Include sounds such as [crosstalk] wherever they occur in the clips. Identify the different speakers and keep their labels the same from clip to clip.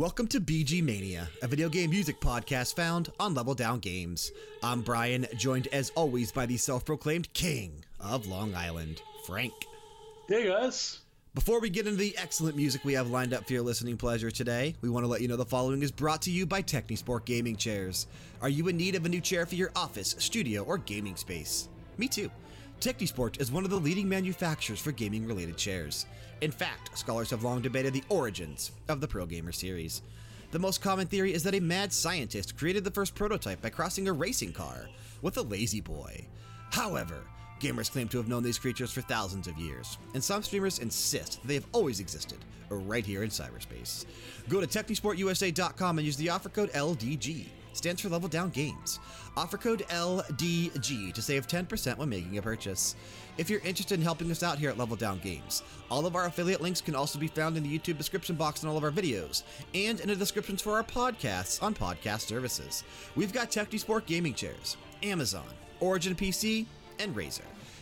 Speaker 1: Welcome to BG Mania, a video game music podcast found on Level Down Games. I'm Brian, joined as always by the self proclaimed king of Long Island, Frank.
Speaker 2: Hey guys.
Speaker 1: Before we get into the excellent music we have lined up for your listening pleasure today, we want to let you know the following is brought to you by Technisport Gaming Chairs. Are you in need of a new chair for your office, studio, or gaming space? Me too. Technisport is one of the leading manufacturers for gaming related chairs. In fact, scholars have long debated the origins of the Pro Gamer series. The most common theory is that a mad scientist created the first prototype by crossing a racing car with a lazy boy. However, gamers claim to have known these creatures for thousands of years, and some streamers insist that they have always existed right here in cyberspace. Go to TechnisportUSA.com and use the offer code LDG stands for Level Down Games. Offer code LDG to save 10% when making a purchase. If you're interested in helping us out here at Level Down Games, all of our affiliate links can also be found in the YouTube description box in all of our videos and in the descriptions for our podcasts on podcast services. We've got Technisport gaming chairs, Amazon, Origin PC, and Razer.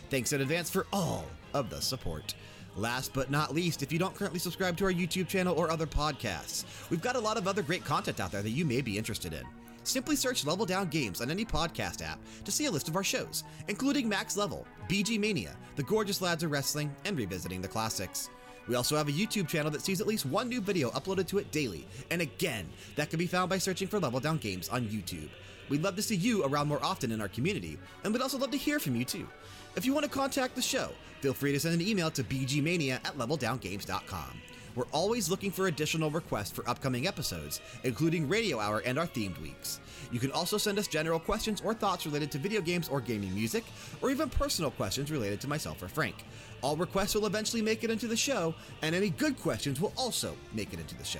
Speaker 1: Thanks in advance for all of the support. Last but not least, if you don't currently subscribe to our YouTube channel or other podcasts, we've got a lot of other great content out there that you may be interested in. Simply search Level Down Games on any podcast app to see a list of our shows, including Max Level, BG Mania, The Gorgeous Lads of Wrestling, and Revisiting the Classics. We also have a YouTube channel that sees at least one new video uploaded to it daily, and again, that can be found by searching for Level Down Games on YouTube. We'd love to see you around more often in our community, and we'd also love to hear from you too. If you want to contact the show, feel free to send an email to bgmania at leveldowngames.com. We're always looking for additional requests for upcoming episodes, including Radio Hour and our themed weeks. You can also send us general questions or thoughts related to video games or gaming music, or even personal questions related to myself or Frank. All requests will eventually make it into the show, and any good questions will also make it into the show.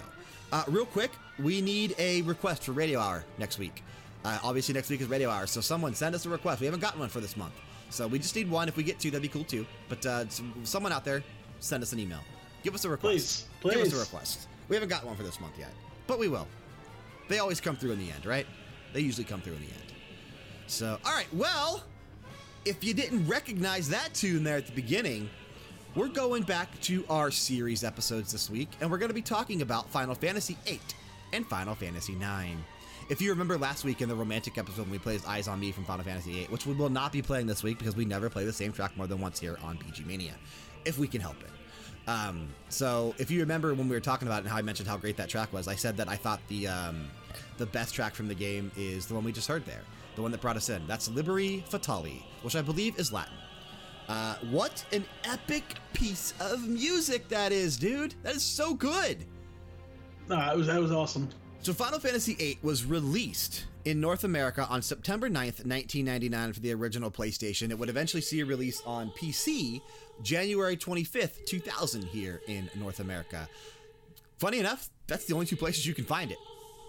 Speaker 1: Uh, real quick, we need a request for Radio Hour next week. Uh, obviously, next week is Radio Hour, so someone send us a request. We haven't gotten one for this month. So we just need one. If we get two, that'd be cool too. But uh, someone out there, send us an email. Give us a request.
Speaker 2: Please, please.
Speaker 1: Give us a request. We haven't got one for this month yet, but we will. They always come through in the end, right? They usually come through in the end. So, all right, well, if you didn't recognize that tune there at the beginning, we're going back to our series episodes this week, and we're going to be talking about Final Fantasy VIII and Final Fantasy IX. If you remember last week in the romantic episode when we played Eyes on Me from Final Fantasy VIII, which we will not be playing this week because we never play the same track more than once here on BG Mania, if we can help it. Um, so if you remember when we were talking about it and how I mentioned how great that track was, I said that I thought the um, the best track from the game is the one we just heard there, the one that brought us in. That's Liberi Fatali, which I believe is Latin. Uh, what an epic piece of music that is, dude! That is so good.
Speaker 2: It was that was awesome.
Speaker 1: So Final Fantasy VIII was released in North America on September 9th, 1999 for the original PlayStation. It would eventually see a release on PC January 25th, 2000 here in North America. Funny enough, that's the only two places you can find it.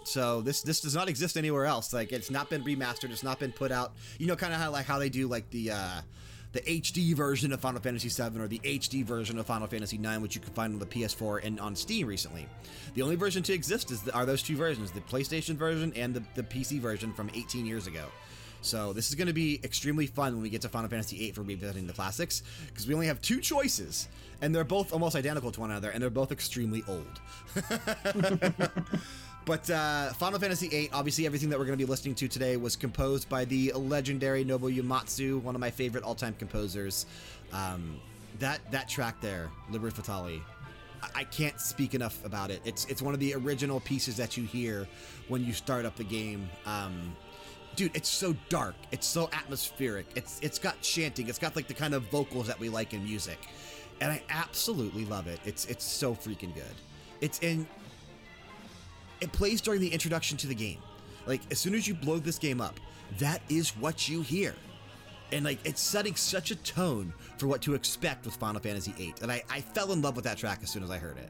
Speaker 1: So this this does not exist anywhere else. Like it's not been remastered, it's not been put out. You know, kind of how like how they do like the uh, the HD version of Final Fantasy VII or the HD version of Final Fantasy IX, which you can find on the PS4 and on Steam recently. The only version to exist is the, are those two versions: the PlayStation version and the, the PC version from 18 years ago. So this is going to be extremely fun when we get to Final Fantasy VIII for revisiting the classics, because we only have two choices, and they're both almost identical to one another, and they're both extremely old. [laughs] [laughs] but uh, Final Fantasy VIII, obviously, everything that we're going to be listening to today was composed by the legendary Nobuo Uematsu, one of my favorite all-time composers. Um, that that track there, Liber Fatali, I can't speak enough about it. It's it's one of the original pieces that you hear when you start up the game. Um, dude, it's so dark. It's so atmospheric. It's it's got chanting. It's got like the kind of vocals that we like in music, and I absolutely love it. It's it's so freaking good. It's in. It plays during the introduction to the game. Like as soon as you blow this game up, that is what you hear, and like it's setting such a tone for what to expect with Final Fantasy VIII, and I I fell in love with that track as soon as I heard it.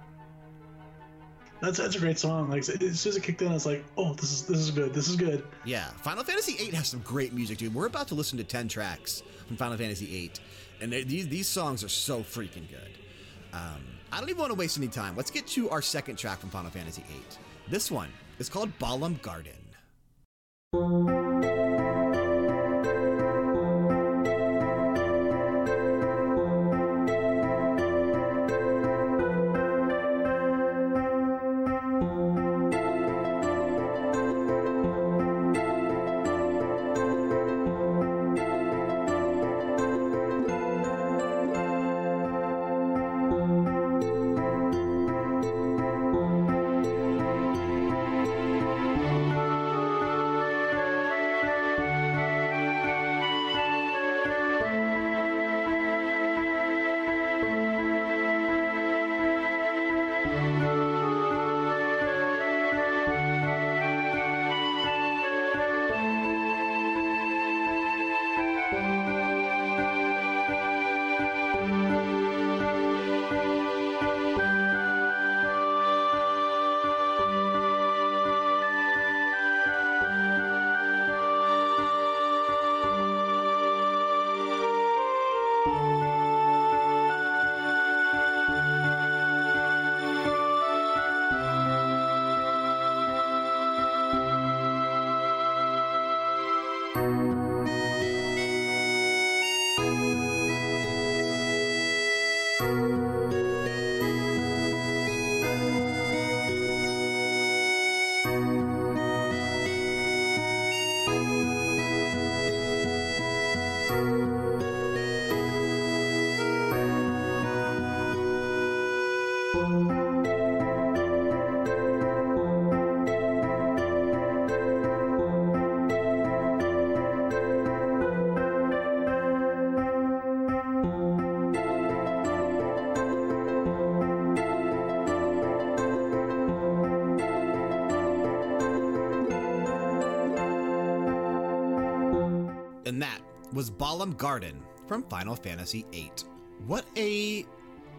Speaker 2: That's that's a great song. Like as soon as it kicked in, I was like, "Oh, this is this is good. This is good."
Speaker 1: Yeah, Final Fantasy VIII has some great music, dude. We're about to listen to ten tracks from Final Fantasy VIII, and these these songs are so freaking good. Um, I don't even want to waste any time. Let's get to our second track from Final Fantasy VIII. This one is called Balamb Garden. Was Balamb Garden from Final Fantasy VIII. What a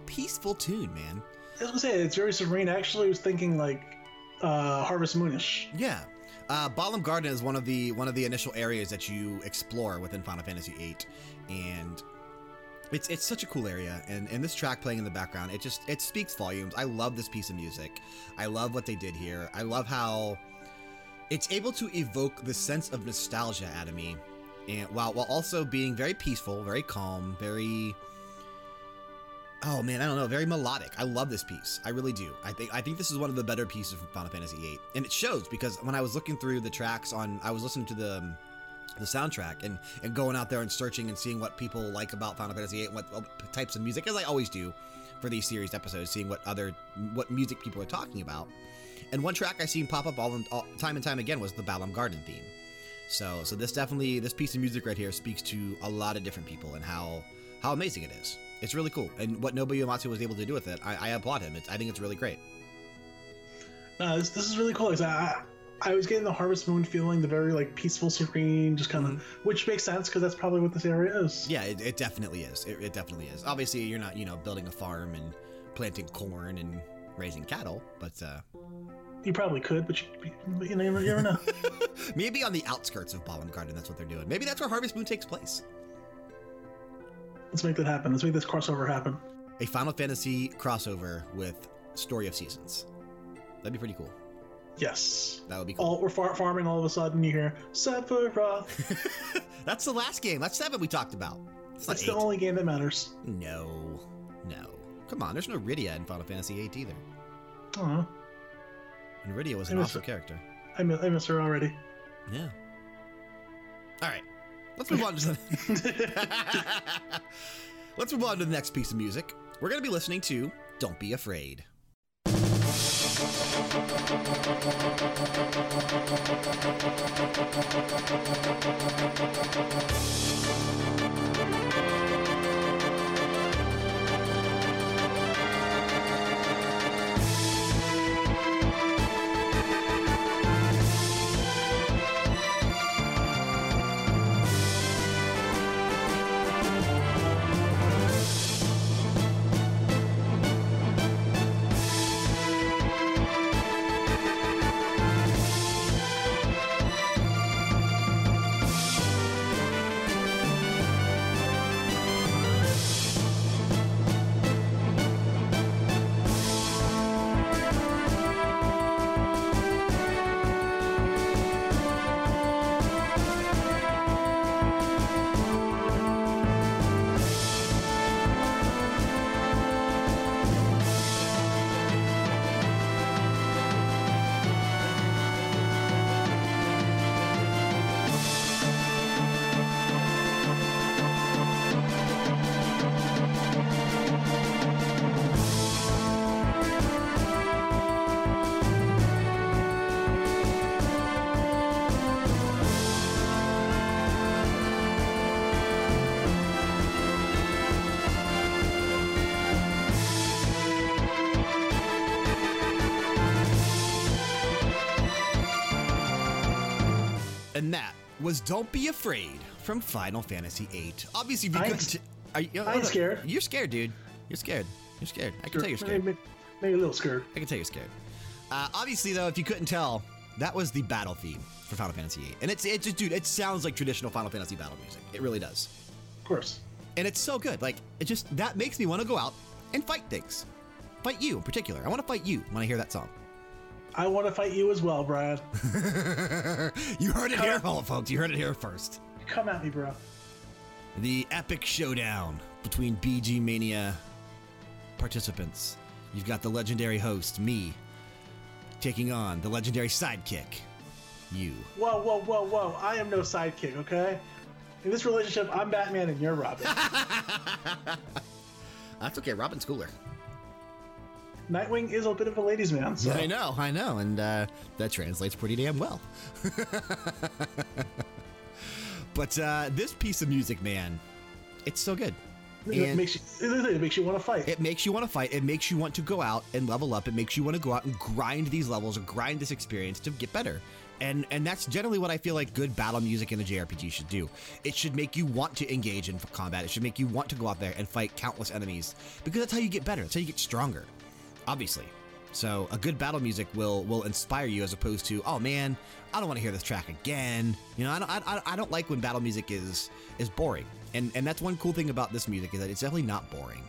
Speaker 1: peaceful tune, man.
Speaker 2: I was gonna say it's very serene. Actually, I was thinking like uh, Harvest Moonish.
Speaker 1: Yeah. Uh, Balamb Garden is one of the one of the initial areas that you explore within Final Fantasy VIII, and it's it's such a cool area. And and this track playing in the background, it just it speaks volumes. I love this piece of music. I love what they did here. I love how it's able to evoke the sense of nostalgia out of me, and while while also being very peaceful, very calm, very Oh man, I don't know, very melodic. I love this piece. I really do. I think I think this is one of the better pieces from Final Fantasy VIII, and it shows because when I was looking through the tracks on, I was listening to the the soundtrack and and going out there and searching and seeing what people like about Final Fantasy VIII, what, what types of music, as I always do for these series episodes, seeing what other what music people are talking about. And one track I seen pop up all, all time and time again was the Balamb Garden theme. So so this definitely this piece of music right here speaks to a lot of different people and how how amazing it is. It's really cool. And what Nobuo Uematsu was able to do with it, I, I applaud him. It's, I think it's really great.
Speaker 2: No, this, this is really cool. I, I was getting the Harvest Moon feeling, the very like peaceful, serene, just kind of, which makes sense because that's probably what this area is.
Speaker 1: Yeah, it, it definitely is. It, it definitely is. Obviously, you're not, you know, building a farm and planting corn and raising cattle, but uh,
Speaker 2: You probably could, but you, you never, you never know. [laughs]
Speaker 1: maybe on the outskirts of Balamb Garden, that's what they're doing. Maybe that's where Harvest Moon takes place.
Speaker 2: Let's make that happen. Let's make this crossover happen.
Speaker 1: A Final Fantasy crossover with Story of Seasons. That'd be pretty cool.
Speaker 2: Yes.
Speaker 1: That would be cool.
Speaker 2: All we're far, farming. All of a sudden, you hear Sephiroth. [laughs]
Speaker 1: that's the last game. That's seven we talked about. It's
Speaker 2: That's the only game that matters.
Speaker 1: No, no. Come on, there's no Rydia in Final Fantasy VIII either.
Speaker 2: Oh,
Speaker 1: And Rydia was an awesome
Speaker 2: it.
Speaker 1: character.
Speaker 2: I miss, I miss her already.
Speaker 1: Yeah. All right. Let's move on to the [laughs] Let's move on to the next piece of music. We're going to be listening to Don't Be Afraid. Was Don't Be Afraid from Final Fantasy VIII. Obviously, if you
Speaker 2: I ain't
Speaker 1: couldn't. Are you,
Speaker 2: I ain't scared.
Speaker 1: You're scared, dude. You're scared. You're scared. I can tell you're scared.
Speaker 2: Maybe, maybe a little scared.
Speaker 1: I can tell you're scared. Uh, obviously, though, if you couldn't tell, that was the battle theme for Final Fantasy VIII. And it's, it's just, dude, it sounds like traditional Final Fantasy battle music. It really does.
Speaker 2: Of course.
Speaker 1: And it's so good. Like, it just, that makes me want to go out and fight things. Fight you in particular. I want to fight you when I hear that song.
Speaker 2: I want to fight you as well, Brad. [laughs]
Speaker 1: you heard it here, folks. You heard it here first.
Speaker 2: Come at me, bro.
Speaker 1: The epic showdown between BG Mania participants. You've got the legendary host, me, taking on the legendary sidekick, you.
Speaker 2: Whoa, whoa, whoa, whoa! I am no sidekick, okay? In this relationship, I'm Batman and you're Robin. [laughs]
Speaker 1: That's okay. Robin's cooler.
Speaker 2: Nightwing is a bit of a ladies' man. So.
Speaker 1: I know, I know, and uh, that translates pretty damn well. [laughs] but uh, this piece of music, man, it's so good.
Speaker 2: It makes you, it makes you want to fight.
Speaker 1: It makes you want to fight. It makes you want to go out and level up. It makes you want to go out and grind these levels or grind this experience to get better. And and that's generally what I feel like good battle music in a JRPG should do. It should make you want to engage in combat. It should make you want to go out there and fight countless enemies because that's how you get better. That's how you get stronger. Obviously. So a good battle music will will inspire you as opposed to oh man I don't want to hear this track again. You know I don't I, I don't like when battle music is is boring. And and that's one cool thing about this music is that it's definitely not boring.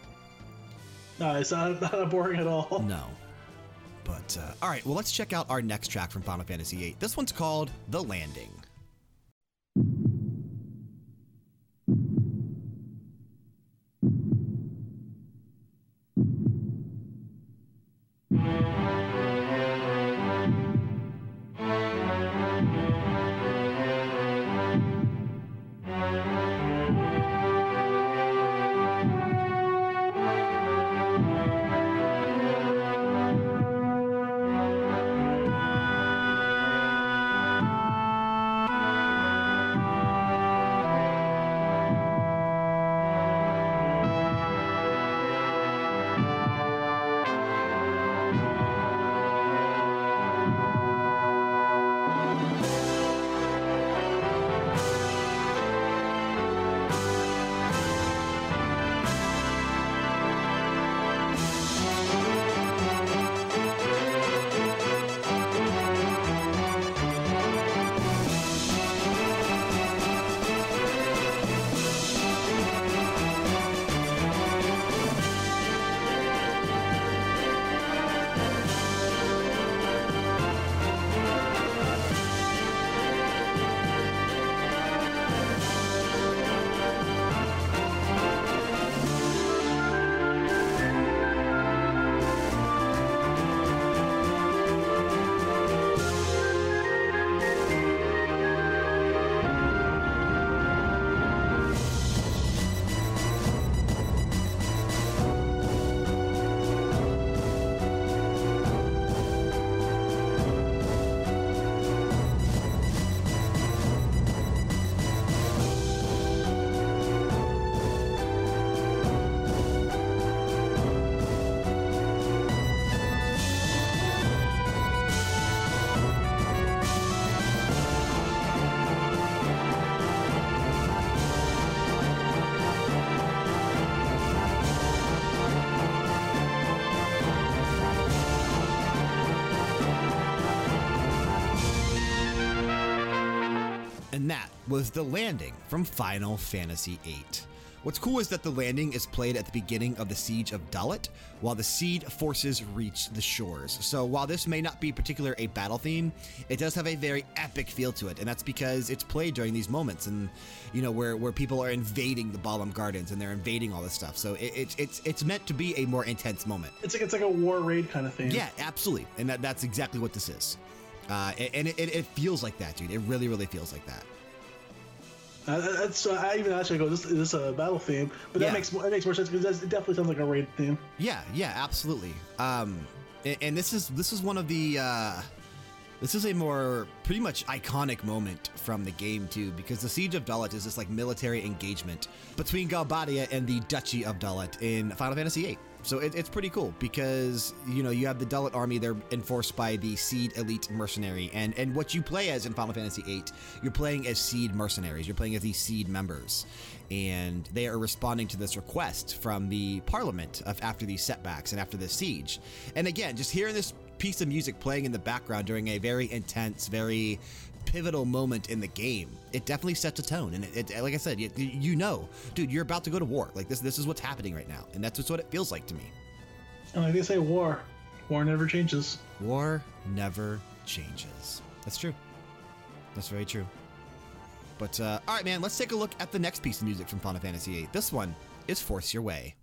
Speaker 2: no, it's not, [laughs] not boring at all.
Speaker 1: No. But, uh, all right, well, let's check out our next track from Final Fantasy VIII. This one's called The Landing. And that was The Landing from Final Fantasy VIII. What's cool is that the landing is played at the beginning of the Siege of Dollet, while the Seed forces reach the shores. So while this may not be particular a battle theme, it does have a very epic feel to it, and that's because it's played during these moments, and you know where where people are invading the Balamb Gardens and they're invading all this stuff. So it, it's it's it's meant to be a more intense moment.
Speaker 2: It's like it's like a war raid kind of thing.
Speaker 1: Yeah, absolutely, and that, that's exactly what this is. Uh, and it, it, it feels like that, dude. It really, really feels like that.
Speaker 2: Uh, that's uh, I even actually go. This is this a battle theme, but that
Speaker 1: Yeah.
Speaker 2: makes more, that makes more sense because it definitely sounds like a raid theme.
Speaker 1: Yeah, yeah, absolutely. Um, and, and this is this is one of the uh, this is a more pretty much iconic moment from the game too, because the Siege of Dollet is this like military engagement between Galbadia and the Duchy of Dollet in Final Fantasy VIII. So it, it's pretty cool because you know you have the Dollet army; they're enforced by the Seed Elite Mercenary, and and what you play as in Final Fantasy VIII, you're playing as Seed mercenaries. You're playing as these Seed members, and they are responding to this request from the Parliament of after these setbacks and after this siege. And again, just hearing this piece of music playing in the background during a very intense, very pivotal moment in the game, it definitely sets a tone. And it, it, like I said, you, you know, dude, you're about to go to war. Like this, this is what's happening right now, and that's just what it feels like to me.
Speaker 2: And like they say, war, war never changes.
Speaker 1: War never changes. That's true. That's very true. But uh, all right, man, let's take a look at the next piece of music from Final Fantasy VIII. This one is "Force Your Way."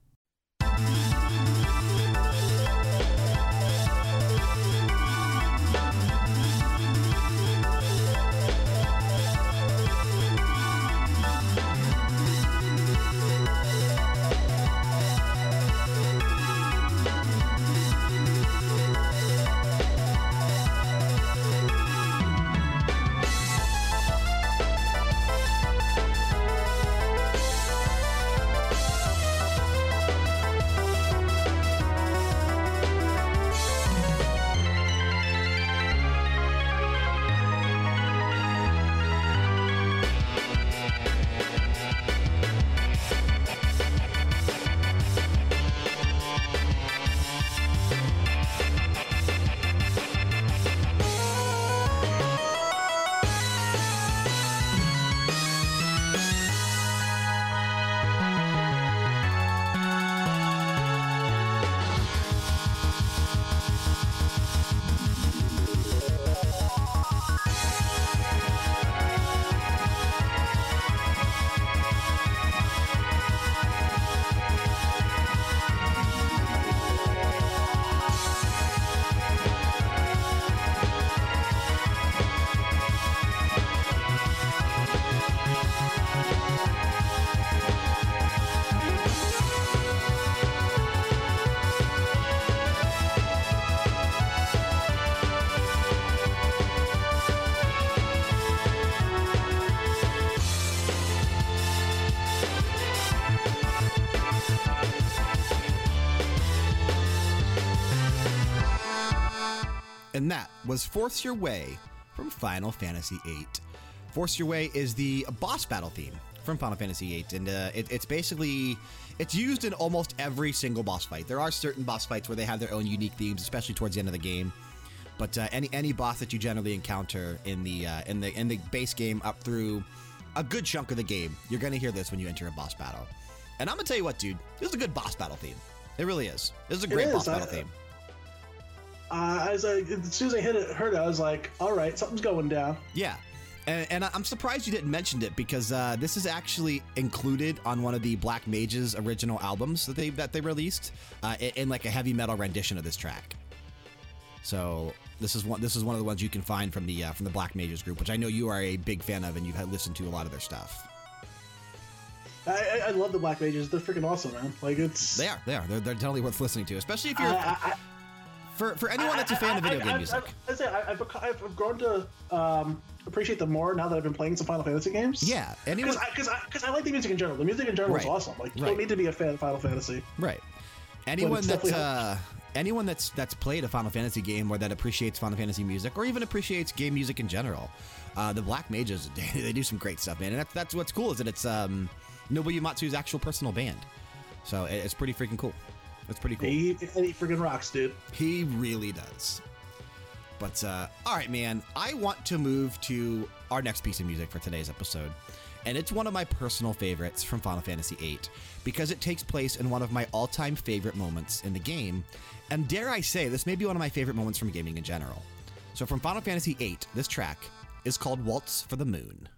Speaker 1: Was Force Your Way from Final Fantasy VIII. Force Your Way is the boss battle theme from Final Fantasy VIII, and uh, it, it's basically it's used in almost every single boss fight. There are certain boss fights where they have their own unique themes, especially towards the end of the game. But uh, any any boss that you generally encounter in the uh, in the in the base game up through a good chunk of the game, you're going to hear this when you enter a boss battle. And I'm going to tell you what, dude, this is a good boss battle theme. It really is. This is a great boss battle theme.
Speaker 2: Uh, as, I, as soon as I hit it, heard it, I was like, all right, something's going down.
Speaker 1: Yeah. And, and I'm surprised you didn't mention it because uh, this is actually included on one of the Black Mages original albums that they that they released uh, in, in like a heavy metal rendition of this track. So this is one this is one of the ones you can find from the uh, from the Black Mages group, which I know you are a big fan of and you've listened to a lot of their stuff.
Speaker 2: I, I love the Black Mages. They're freaking awesome, man. Like it's
Speaker 1: they are they are they're, they're totally worth listening to, especially if you're. I, for, for anyone that's a fan of video game music,
Speaker 2: I, say I've, I've grown to um, appreciate them more now that I've been playing some Final Fantasy games.
Speaker 1: Yeah,
Speaker 2: because because I, I, I, like the music in general. The music in general right. is awesome. Like you right. don't need to be a fan of Final Fantasy.
Speaker 1: Right. Anyone that uh, anyone that's that's played a Final Fantasy game or that appreciates Final Fantasy music or even appreciates game music in general, uh, the Black Mages [laughs] they do some great stuff, man. And that's that's what's cool is that it's um, Nobuo Uematsu's actual personal band, so it's pretty freaking cool. That's pretty cool.
Speaker 2: He, he freaking rocks, dude.
Speaker 1: He really does. But, uh, all right, man, I want to move to our next piece of music for today's episode. And it's one of my personal favorites from Final Fantasy VIII because it takes place in one of my all time favorite moments in the game. And dare I say, this may be one of my favorite moments from gaming in general. So, from Final Fantasy VIII, this track is called Waltz for the Moon.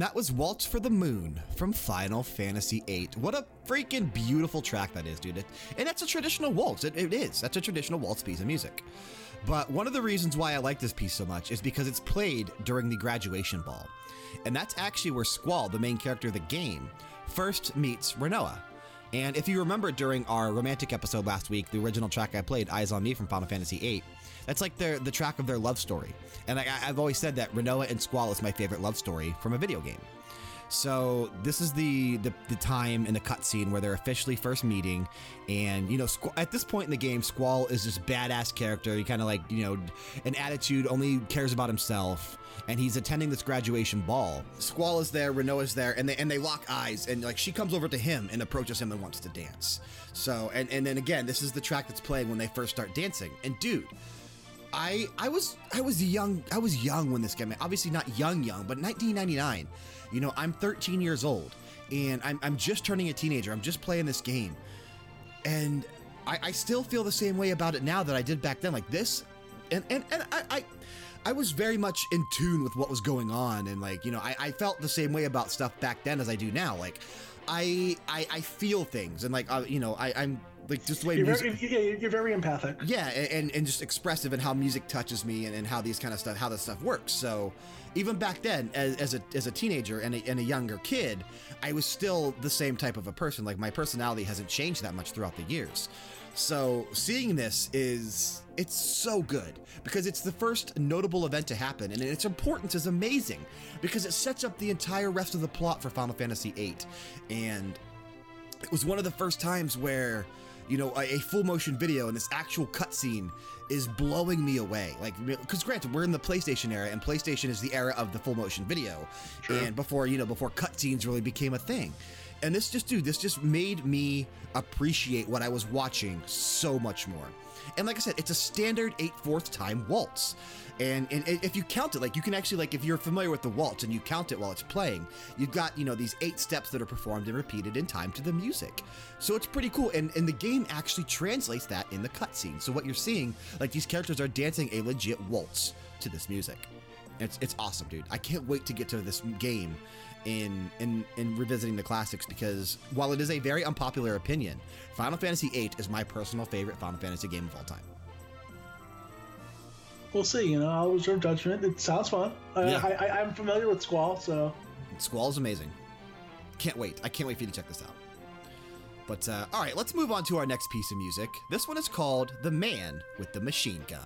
Speaker 1: And that was Waltz for the Moon from Final Fantasy VIII. What a freaking beautiful track that is, dude. And that's a traditional waltz. It, it is. That's a traditional waltz piece of music. But one of the reasons why I like this piece so much is because it's played during the graduation ball. And that's actually where Squall, the main character of the game, first meets Rinoa. And if you remember during our romantic episode last week, the original track I played, Eyes on Me from Final Fantasy VIII, that's like their, the track of their love story. And I, have always said that Rinoa and Squall is my favorite love story from a video game. So this is the, the, the time in the cutscene where they're officially first meeting, and you know, at this point in the game, Squall is this badass character. He kind of like you know, an attitude, only cares about himself, and he's attending this graduation ball. Squall is there, Rinoa is there, and they and they lock eyes, and like she comes over to him and approaches him and wants to dance. So and and then again, this is the track that's playing when they first start dancing, and dude. I I was I was young I was young when this came out. Obviously not young young, but 1999. You know, I'm 13 years old and I'm I'm just turning a teenager. I'm just playing this game. And I, I still feel the same way about it now that I did back then. Like this and and, and I, I I was very much in tune with what was going on and like, you know, I, I felt the same way about stuff back then as I do now. Like I I, I feel things and like uh, you know, I, I'm like just the way
Speaker 2: You're
Speaker 1: music.
Speaker 2: very, yeah, you're very empathic.
Speaker 1: Yeah, and, and just expressive in how music touches me and, and how these kind of stuff, how this stuff works. So even back then, as, as, a, as a teenager and a, and a younger kid, I was still the same type of a person. Like my personality hasn't changed that much throughout the years. So seeing this is, it's so good because it's the first notable event to happen and its importance is amazing because it sets up the entire rest of the plot for Final Fantasy VIII. And it was one of the first times where you know a, a full motion video and this actual cutscene is blowing me away. Like because granted we're in the playstation era and playstation is the era of the full motion video. And before you know before cutscenes really became a thing and this just dude this just made me appreciate what i was watching so much more and like i said it's a standard eight fourth time waltz and, and if you count it, like you can actually, like if you're familiar with the waltz and you count it while it's playing, you've got, you know, these eight steps that are performed and repeated in time to the music. So it's pretty cool. And, and the game actually translates that in the cutscene. So what you're seeing, like these characters are dancing a legit waltz to this music. It's, it's awesome, dude. I can't wait to get to this game in, in, in revisiting the classics because while it is a very unpopular opinion, Final Fantasy VIII is my personal favorite Final Fantasy game of all time.
Speaker 2: We'll see. You know, I'll reserve judgment. It sounds fun. Uh,
Speaker 1: Yeah.
Speaker 2: I, I, I'm familiar with Squall, so
Speaker 1: Squall is amazing. Can't wait. I can't wait for you to check this out. But, uh, all right, let's move on to our next piece of music. This one is called The Man with the Machine Gun.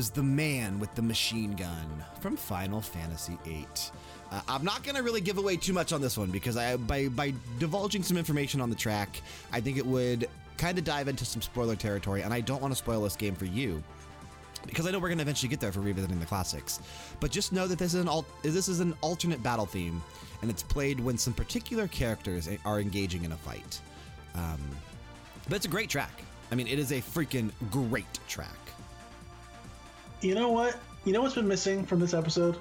Speaker 1: Was the man with the machine gun from Final Fantasy VIII. Uh, I'm not going to really give away too much on this one because I, by, by divulging some information on the track, I think it would kind of dive into some spoiler territory, and I don't want to spoil this game for you because I know we're going to eventually get there for revisiting the classics. But just know that this is an al- this is an alternate battle theme, and it's played when some particular characters are engaging in a fight. Um, but it's a great track. I mean, it is a freaking great track.
Speaker 2: You know what? You know what's been missing from this episode?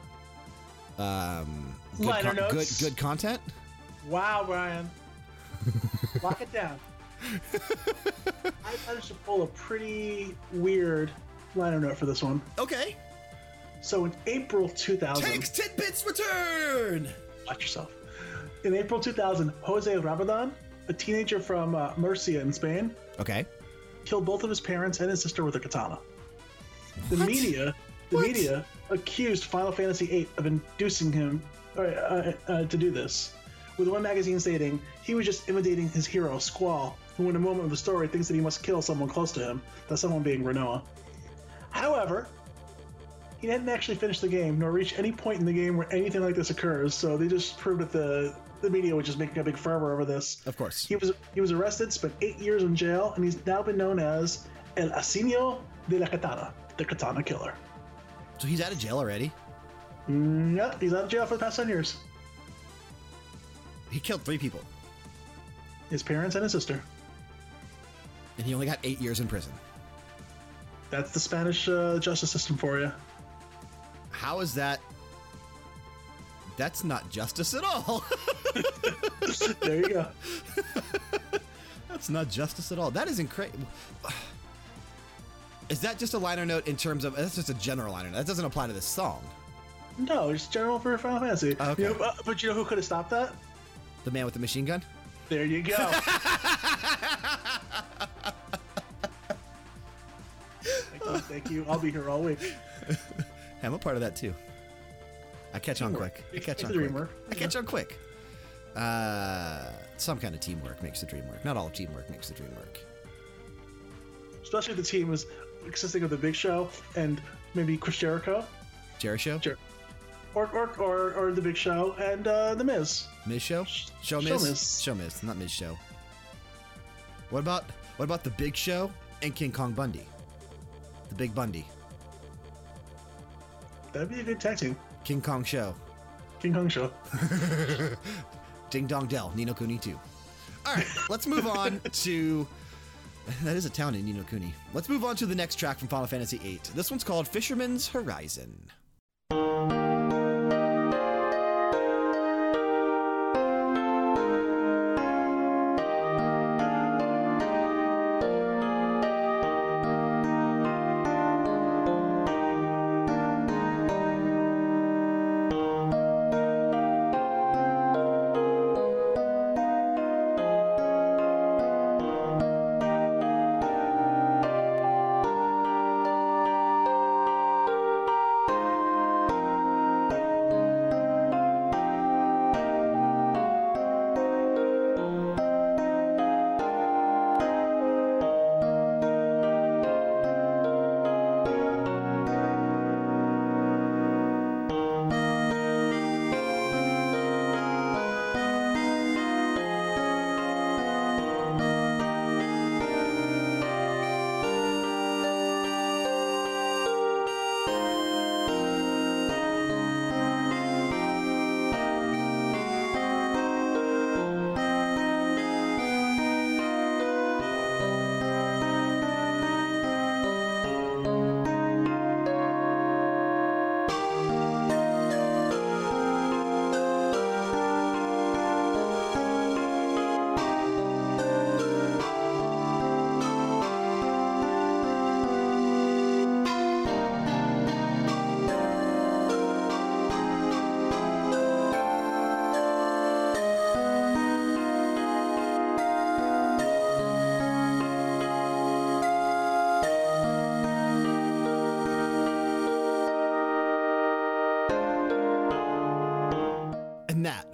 Speaker 1: Um, good,
Speaker 2: Liner
Speaker 1: good
Speaker 2: notes.
Speaker 1: good content.
Speaker 2: Wow, Brian. [laughs] Lock it down. I managed to pull a pretty weird liner note for this one.
Speaker 1: Okay.
Speaker 2: So in April 2000,
Speaker 1: Takes tidbits return.
Speaker 2: watch yourself. In April 2000, Jose Rabadan, a teenager from uh, Murcia in Spain,
Speaker 1: Okay.
Speaker 2: killed both of his parents and his sister with a katana. The
Speaker 1: What?
Speaker 2: media, the
Speaker 1: What?
Speaker 2: media accused Final Fantasy VIII of inducing him uh, uh, uh, to do this, with one magazine stating he was just imitating his hero Squall, who in a moment of the story thinks that he must kill someone close to him, that someone being Rinoa. However, he didn't actually finish the game nor reach any point in the game where anything like this occurs, so they just proved that the the media was just making a big fervor over this.
Speaker 1: Of course.
Speaker 2: He was he was arrested, spent eight years in jail, and he's now been known as El Asesino de la Katana, the Katana Killer.
Speaker 1: So he's out of jail already.
Speaker 2: Mm, yep, he's out of jail for the past ten years.
Speaker 1: He killed three people,
Speaker 2: His parents and his sister.
Speaker 1: and he only got eight years in prison.
Speaker 2: That's the Spanish uh, justice system for you.
Speaker 1: How is that? That's not justice at all. [laughs]
Speaker 2: There you go.
Speaker 1: That's not justice at all. That is incredible. Is that just a liner note in terms of that's just a general liner note? That doesn't apply to this song.
Speaker 2: No, it's general for Final Fantasy.
Speaker 1: Okay.
Speaker 2: You know, uh, but you know who could have stopped that?
Speaker 1: The man with the machine gun?
Speaker 2: There you go. [laughs] thank you, thank you. I'll be here all week.
Speaker 1: I'm a part of that too. I catch on quick. I catch on quick. I catch on quick. Uh, some kind of teamwork makes the dream work. Not all teamwork makes the dream work.
Speaker 2: Especially if the team is consisting of the Big Show and maybe Chris Jericho,
Speaker 1: Jerry Show?
Speaker 2: Jer- or or, or, or the Big Show and uh, the Miz.
Speaker 1: Miz Show? Show
Speaker 2: Show
Speaker 1: Miz?
Speaker 2: Miz.
Speaker 1: Show Miz, not Miz Show. What about what about the Big Show and King Kong Bundy? The Big Bundy.
Speaker 2: That'd be a good tag team.
Speaker 1: King Kong Show.
Speaker 2: King Kong Show. [laughs]
Speaker 1: Ding Dong Dell, Ni no Kuni 2. All right, let's move on [laughs] to. [laughs] That is a town in Ni no Kuni. Let's move on to the next track from Final Fantasy VIII. This one's called Fisherman's Horizon.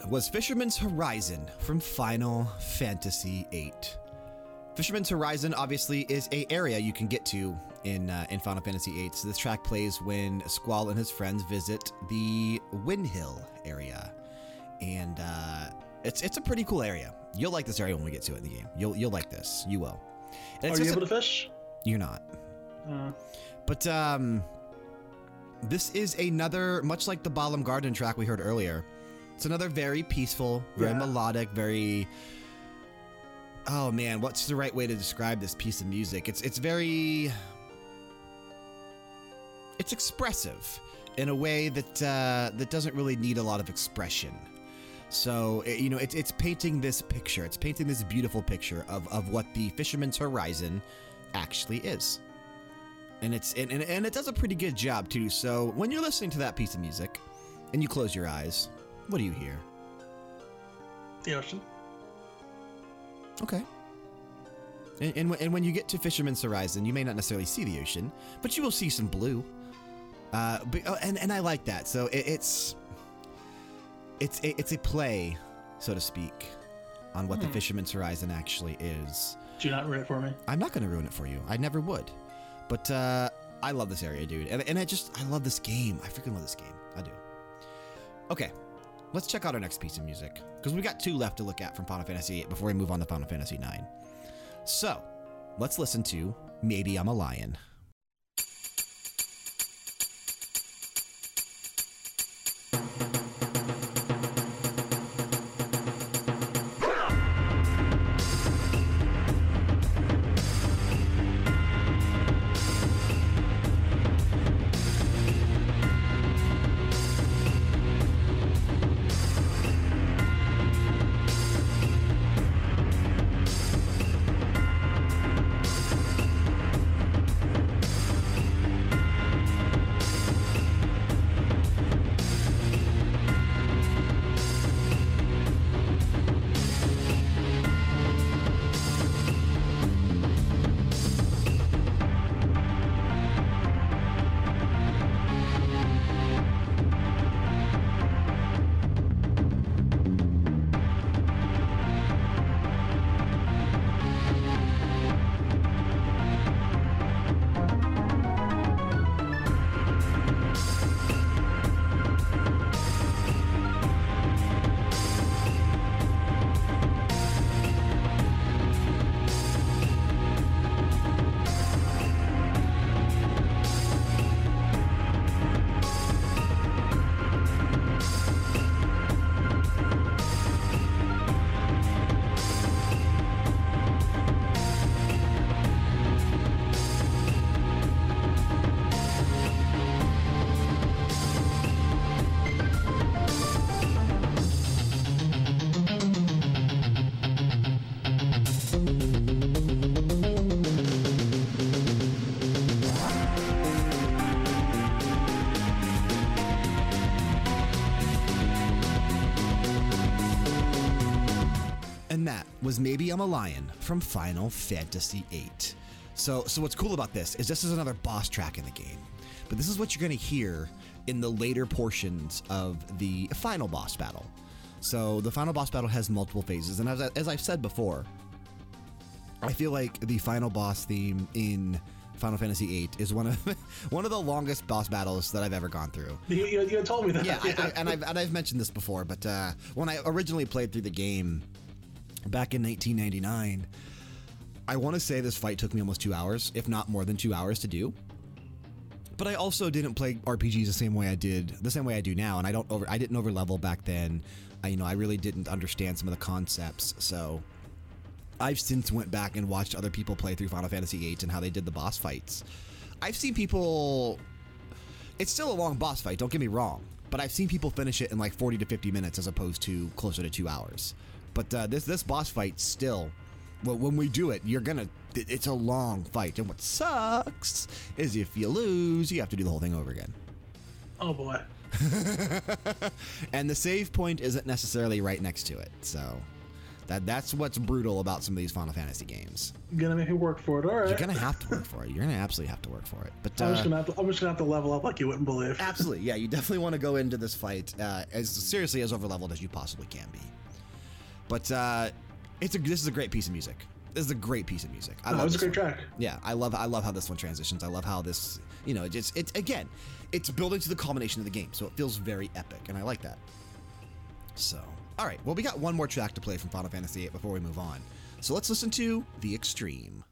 Speaker 1: Was Fisherman's Horizon from Final Fantasy VIII. Fisherman's Horizon obviously is a area you can get to in uh, in Final Fantasy VIII. So this track plays when Squall and his friends visit the Winhill area, and uh, it's it's a pretty cool area. You'll like this area when we get to it in the game. You'll you'll like this. You will. And
Speaker 2: Are you able
Speaker 1: a-
Speaker 2: to fish?
Speaker 1: You're not.
Speaker 2: Uh,
Speaker 1: But um, this is another, much like the Balamb Garden track we heard earlier. It's another very peaceful, very
Speaker 2: Yeah.
Speaker 1: melodic, very. Oh man, what's the right way to describe this piece of music? It's it's very. It's expressive in a way that uh, that doesn't really need a lot of expression. So it- you know, it's it's painting this picture. It's painting this beautiful picture of of what the Fisherman's Horizon actually is and it's and, and, and it does a pretty good job too. So when you're listening to that piece of music, and you close your eyes, what do you hear?
Speaker 2: the ocean.
Speaker 1: Okay. And, and, when- and when you get to Fisherman's Horizon, you may not necessarily see the ocean, but you will see some blue. Uh, but, oh, and, and I like that. So it, it's it's a, it's a play, so to speak, on what the Fisherman's Horizon actually is.
Speaker 2: Do you not ruin it for me.
Speaker 1: I'm not going to ruin it for you. I never would. But uh, I love this area, dude. And, and I just, I love this game. I freaking love this game. I do. Okay, let's check out our next piece of music because we've got two left to look at from Final Fantasy VIII before we move on to Final Fantasy IX. So let's listen to Maybe I'm a Lion. Was Maybe I'm a Lion from Final Fantasy VIII. So, so what's cool about this is this is another boss track in the game. But this is what you're going to hear in the later portions of the final boss battle. So, the final boss battle has multiple phases. And as, I- as I've said before, I feel like the final boss theme in Final Fantasy VIII is one of [laughs] one of the longest boss battles that I've ever gone through.
Speaker 2: You, you, you told me that.
Speaker 1: Yeah, I, I, and [laughs] I've and I've mentioned this before, but uh, when I originally played through the game back in 1999, I want to say this fight took me almost two hours, if not more than two hours to do. But I also didn't play RPGs the same way I did, the same way I do now, and I don't over, I didn't over level back then. I, you know, I really didn't understand some of the concepts, so I've since went back and watched other people play through Final Fantasy VIII and how they did the boss fights. I've seen people. It's still a long boss fight. Don't get me wrong, but I've seen people finish it in like 40 to 50 minutes as opposed to closer to two hours. But uh, this this boss fight still, well, when we do it, you're gonna. It's a long fight, and what sucks is if you lose, you have to do the whole thing over again.
Speaker 2: oh boy. [laughs]
Speaker 1: And the save point isn't necessarily right next to it, so that that's what's brutal about some of these Final Fantasy games.
Speaker 2: You're gonna make me work for it. All right.
Speaker 1: You're gonna have to work for it. You're gonna absolutely have to work for it. But
Speaker 2: I'm
Speaker 1: uh,
Speaker 2: just gonna have to. I'm just gonna have to level up like you wouldn't believe.
Speaker 1: absolutely, yeah, you definitely want to go into this fight uh, as seriously as overleveled as you possibly can be. But uh, it's a this is a great piece of music. This is a great piece of music. I
Speaker 2: No,
Speaker 1: love
Speaker 2: was a
Speaker 1: this
Speaker 2: great
Speaker 1: one.
Speaker 2: track.
Speaker 1: Yeah, I love I love how this one transitions. I love how this you know it's it's again it's building to the culmination of the game, so it feels very epic, and I like that. So, all right, well we got one more track to play from Final Fantasy VIII before we move on. So let's listen to the Extreme.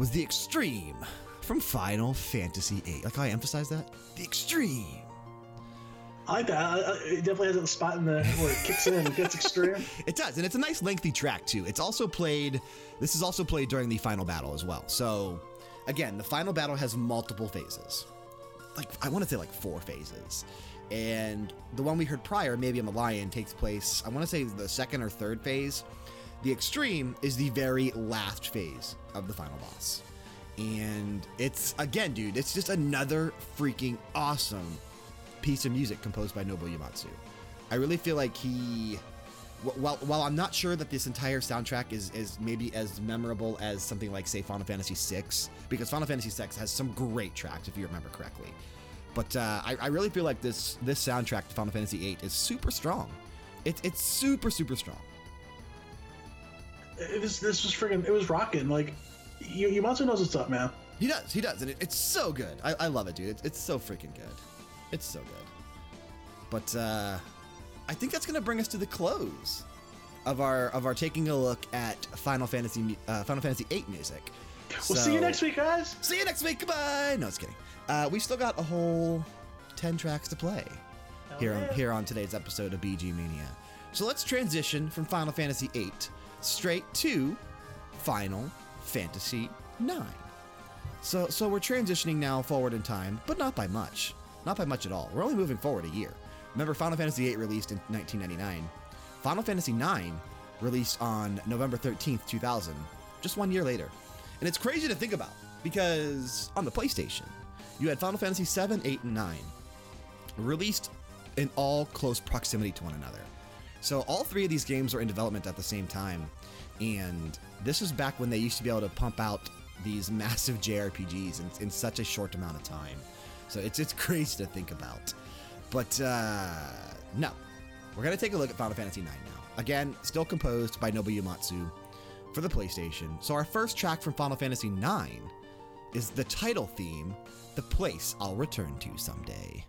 Speaker 1: Was the extreme from Final Fantasy VIII. Like how I emphasize that? The extreme.
Speaker 2: I like that. It definitely has a spot in the where it kicks in, it gets extreme. [laughs]
Speaker 1: It does, and it's a nice lengthy track too. It's also played. This is also played during the final battle as well. So, again, the final battle has multiple phases. Like I want to say like four phases, and the one we heard prior, maybe I'm a lion, takes place. I want to say the second or third phase. The extreme is the very last phase of the final boss, and it's again, dude. It's just another freaking awesome piece of music composed by Nobuo Uematsu. I really feel like he while, while I'm not sure that this entire soundtrack is, is maybe as memorable as something like, say, Final Fantasy VI, because Final Fantasy VI has some great tracks, if you remember correctly. But uh, I, I really feel like this this soundtrack to Final Fantasy VIII is super strong. It's it's super super strong.
Speaker 2: It was, this was freaking, it was rocking. Like, you, you Uematsu knows what's up, man.
Speaker 1: He does, he does, and it, it's so good. I, I love it, dude. It's, it's so freaking good. It's so good. But uh, I think that's gonna bring us to the close of our of our taking a look at Final Fantasy mu- uh, Final Fantasy VIII music.
Speaker 2: We'll see you next week, guys.
Speaker 1: See you next week. Goodbye. No, it's kidding. Uh, we still got a whole ten tracks to play here on here on today's episode of BG Mania. So let's transition from Final Fantasy VIII straight to Final Fantasy IX. So so we're transitioning now forward in time, but not by much. Not by much at all. We're only moving forward a year. Remember, Final Fantasy VIII released in 1999. Final Fantasy IX released on November 13th, 2000, just one year later. And it's crazy to think about because on the PlayStation, you had Final Fantasy 7, 8, and 9 released in all close proximity to one another. So all three of these games are in development at the same time, and this is back when they used to be able to pump out these [laughs] massive JRPGs in, in such a short amount of time. So it's it's [laughs] crazy to think about. But uh, no, we're gonna take a look at Final Fantasy IX now. Again, still composed by Nobuo Uematsu for the PlayStation. So our first track from Final Fantasy IX is the title theme, "The Place I'll Return to Someday."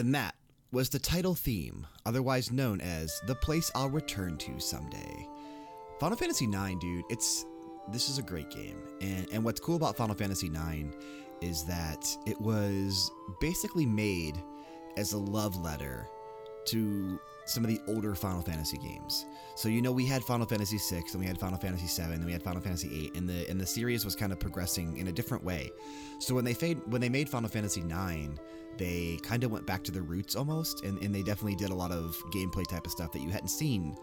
Speaker 1: And that was the title theme, otherwise known as The Place I'll Return to Someday. Final Fantasy IX, dude, it's this is a great game. And and what's cool about Final Fantasy IX is that it was basically made as a love letter to some of the older Final Fantasy games. So you know we had Final Fantasy VI, and we had Final Fantasy VII, and we had Final Fantasy VIII, and the and the series was kind of progressing in a different way. So when they fade, when they made Final Fantasy IX, they kind of went back to their roots almost, and, and they definitely did a lot of gameplay type of stuff that you hadn't seen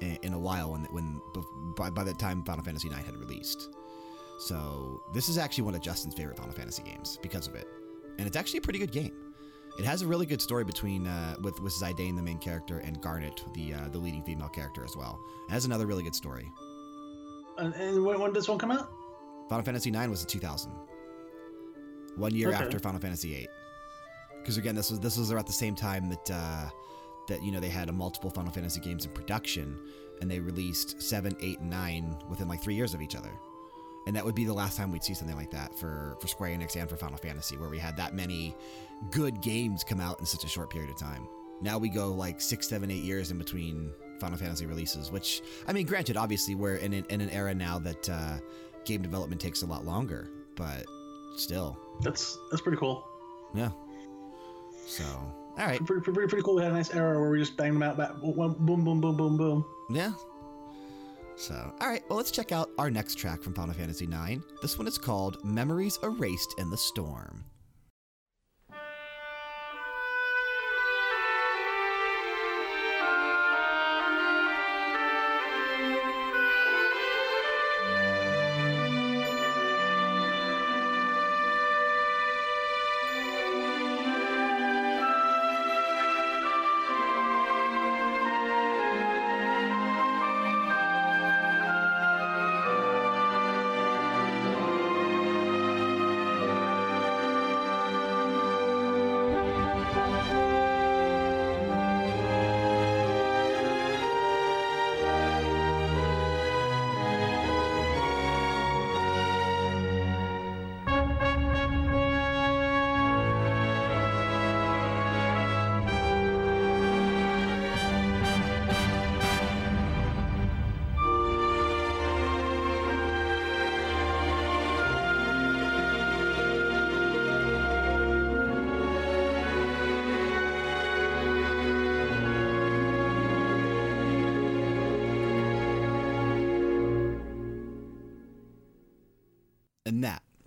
Speaker 1: in, in a while when when by, by the time Final Fantasy IX had released. So this is actually one of Justin's favorite Final Fantasy games because of it, and it's actually a pretty good game. It has a really good story between uh, with with Zidane, the main character, and Garnet, the uh, the leading female character as well. It has another really good story.
Speaker 2: And, and when, when did this one come out?
Speaker 1: Final Fantasy IX was in 2000, one year
Speaker 2: Okay.
Speaker 1: after Final Fantasy VIII. Because again, this was this was around the same time that uh, that you know they had a multiple Final Fantasy games in production, and they released seven, eight, and nine within like three years of each other. And that would be the last time we'd see something like that for, for Square Enix and for Final Fantasy, where we had that many good games come out in such a short period of time. Now we go like six, seven, eight years in between Final Fantasy releases, which, I mean, granted, obviously, we're in an, in an era now that uh, game development takes a lot longer, but still,
Speaker 2: That's that's pretty cool.
Speaker 1: yeah. So, all right.
Speaker 2: Pretty, pretty, pretty cool. We had a nice era where we just banged them out, back, boom, boom, boom, boom, boom, boom.
Speaker 1: Yeah. So, all right, well, let's check out our next track from Final Fantasy IX. This one is called Memories Erased in the Storm.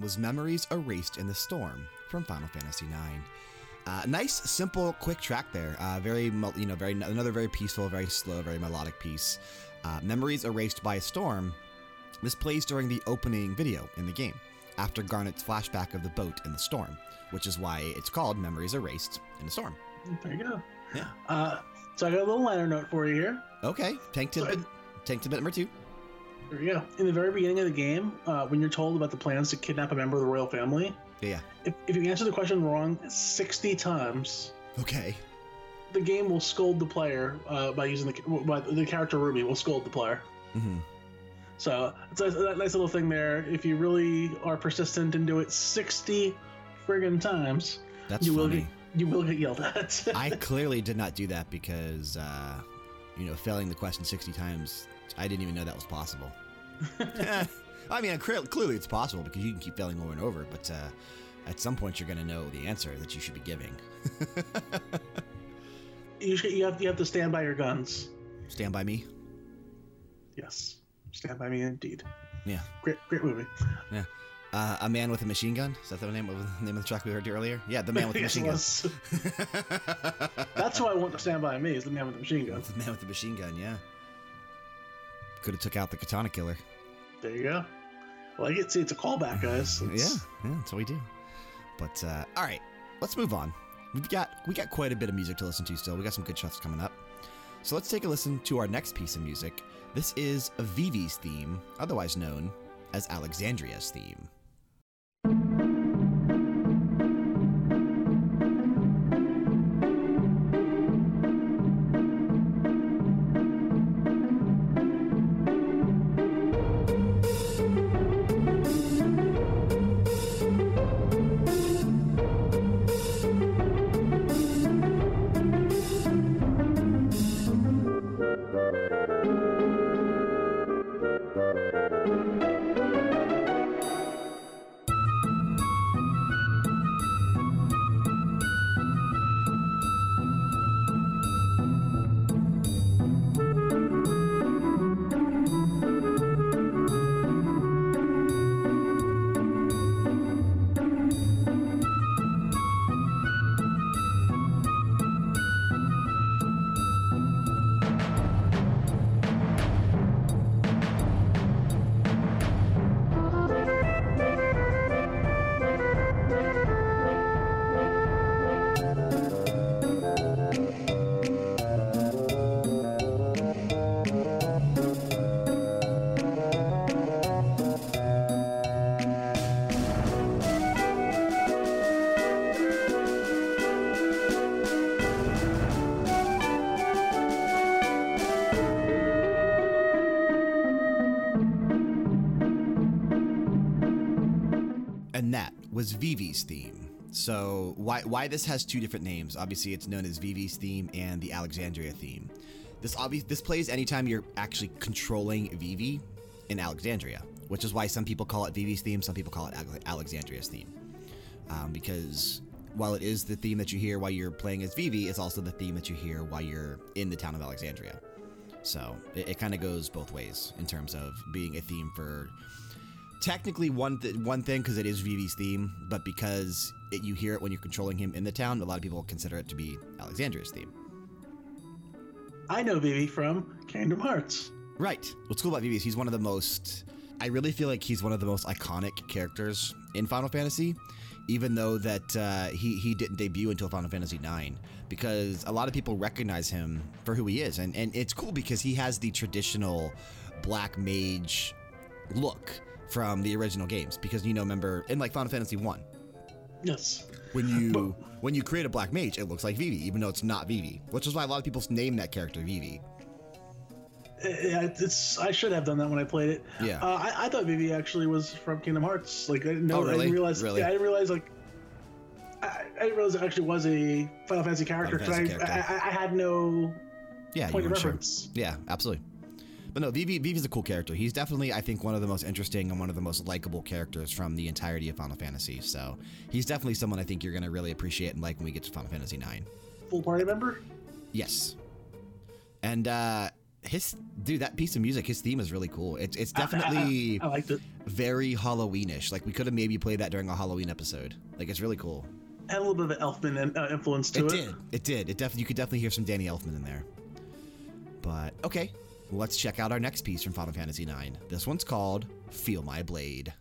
Speaker 1: Was Memories Erased in the Storm from Final Fantasy IX. Uh, nice, simple, quick track there. Uh, very, you know, very another very peaceful, very slow, very melodic piece. Uh, Memories Erased by a Storm. This plays during the opening video in the game, after Garnet's flashback of the boat in the storm, which is why it's called Memories Erased in the Storm.
Speaker 2: There you go.
Speaker 1: Yeah.
Speaker 2: Uh, so I got a little liner note for you here.
Speaker 1: Okay, tank
Speaker 2: So
Speaker 1: tidbit, tank tidbit number two.
Speaker 2: Go. In the very beginning of the game, uh, when you're told about the plans to kidnap a member of the royal family,
Speaker 1: Yeah, yeah.
Speaker 2: if, if you answer the question wrong 60 times,
Speaker 1: Okay.
Speaker 2: the game will scold the player uh, by using the by the character Ruby will scold the player.
Speaker 1: Mm-hmm.
Speaker 2: So it's a, a nice little thing there. If you really are persistent and do it 60 friggin' times,
Speaker 1: That's
Speaker 2: you will get you will get yelled at.
Speaker 1: I [laughs] clearly did not do that because, uh, you know, failing the question 60 times, I didn't even know that was possible. [laughs] I mean, clearly it's possible because you can keep failing over and over, but uh, at some point you're going to know the answer that you should be giving. [laughs]
Speaker 2: you, should, you have you have to stand by your guns.
Speaker 1: Stand by me.
Speaker 2: Yes, stand by me indeed.
Speaker 1: Yeah.
Speaker 2: Great great movie.
Speaker 1: Yeah. Uh, a man with a machine gun. Is that the name of the name of the track we heard earlier? Yeah, the man with the [laughs] machine gun.
Speaker 2: That's who I want to stand by me is the man with the machine gun.
Speaker 1: the man with the machine gun. Yeah. Could have took out the katana killer.
Speaker 2: There you go. Well, I get see it's a callback, guys. [laughs]
Speaker 1: Yeah,
Speaker 2: It's-
Speaker 1: yeah, that's what we do. But uh, all right, let's move on. We've got we got quite a bit of music to listen to still. We got some good stuff coming up. So let's take a listen to our next piece of music. This is a Vivi's theme, otherwise known as Alexandria's theme. Was Vivi's theme. So why why this has two different names? Obviously, it's known as Vivi's theme and the Alexandria theme. This obvious this plays anytime you're actually controlling Vivi in Alexandria, which is why some people call it Vivi's theme, some people call it Alexandria's theme, um, because while it is the theme that you hear while you're playing as Vivi, it's also the theme that you hear while you're in the town of Alexandria. So it, it kind of goes both ways in terms of being a theme for technically one th one thing because it is Vivi's theme, but because it, you hear it when you're controlling him in the town, a lot of people consider it to be Alexandria's theme.
Speaker 2: I know Vivi from Kingdom Hearts.
Speaker 1: Right. What's cool about Vivi is he's one of the most. I really feel like he's one of the most iconic characters in Final Fantasy, even though that uh, he he didn't debut until Final Fantasy IX, because a lot of people recognize him for who he is, and and it's cool because he has the traditional black mage look from the original games. Because you know, remember in like Final Fantasy One,
Speaker 2: Yes.
Speaker 1: when you when you create a black mage, it looks like Vivi, even though it's not Vivi, which is why a lot of people name that character Vivi.
Speaker 2: Yeah, it's. I should have done that when I played it.
Speaker 1: Yeah.
Speaker 2: Uh, I, I thought Vivi actually was from Kingdom Hearts. Like I didn't know.
Speaker 1: Oh,
Speaker 2: I didn't realize.
Speaker 1: Really?
Speaker 2: Yeah, I didn't realize like. I, I didn't realize it actually was a Final Fantasy character. 'cause
Speaker 1: Fantasy
Speaker 2: I,
Speaker 1: character.
Speaker 2: I, I had no
Speaker 1: Yeah,
Speaker 2: point
Speaker 1: you
Speaker 2: of
Speaker 1: weren't sure.
Speaker 2: reference.
Speaker 1: Yeah, absolutely. But no, Vivi, Vivi's a cool character. He's definitely, I think, one of the most interesting and one of the most likable characters from the entirety of Final Fantasy. So he's definitely someone I think you're going to really appreciate and like when we get to Final Fantasy IX.
Speaker 2: Full party member.
Speaker 1: Yes. And uh, his, dude, that piece of music, his theme is really cool. It's, it's definitely
Speaker 2: I, I liked it.
Speaker 1: very Halloweenish. Like we could have maybe played that during a Halloween episode. Like it's really cool.
Speaker 2: Had a little bit of an Elfman in- uh, influence to
Speaker 1: it
Speaker 2: it.
Speaker 1: did. It did. It definitely. You could definitely hear some Danny Elfman in there. But okay, let's check out our next piece from Final Fantasy IX. This one's called "Feel My Blade."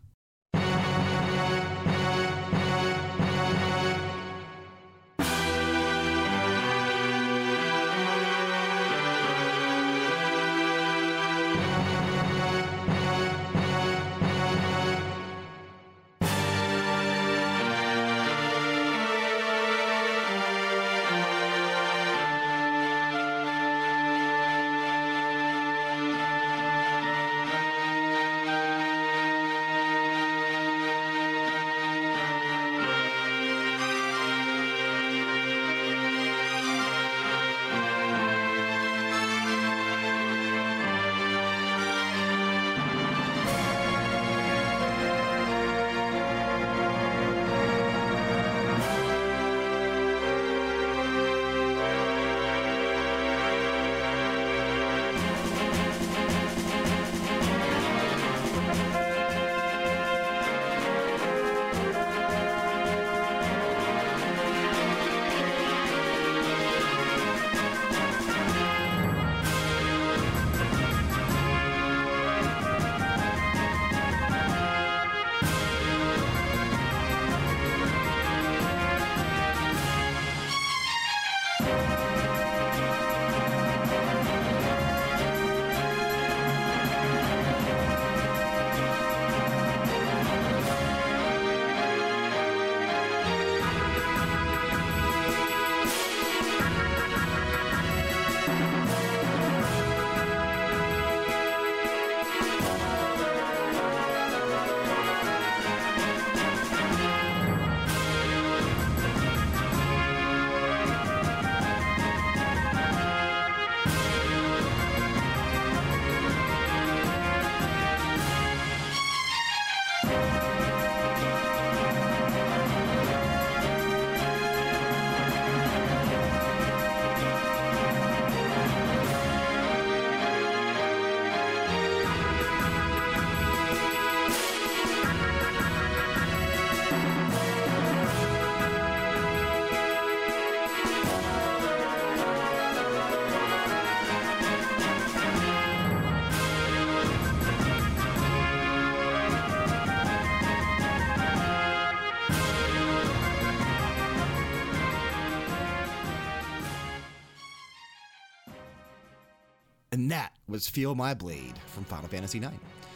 Speaker 1: Was Feel My Blade from Final Fantasy IX.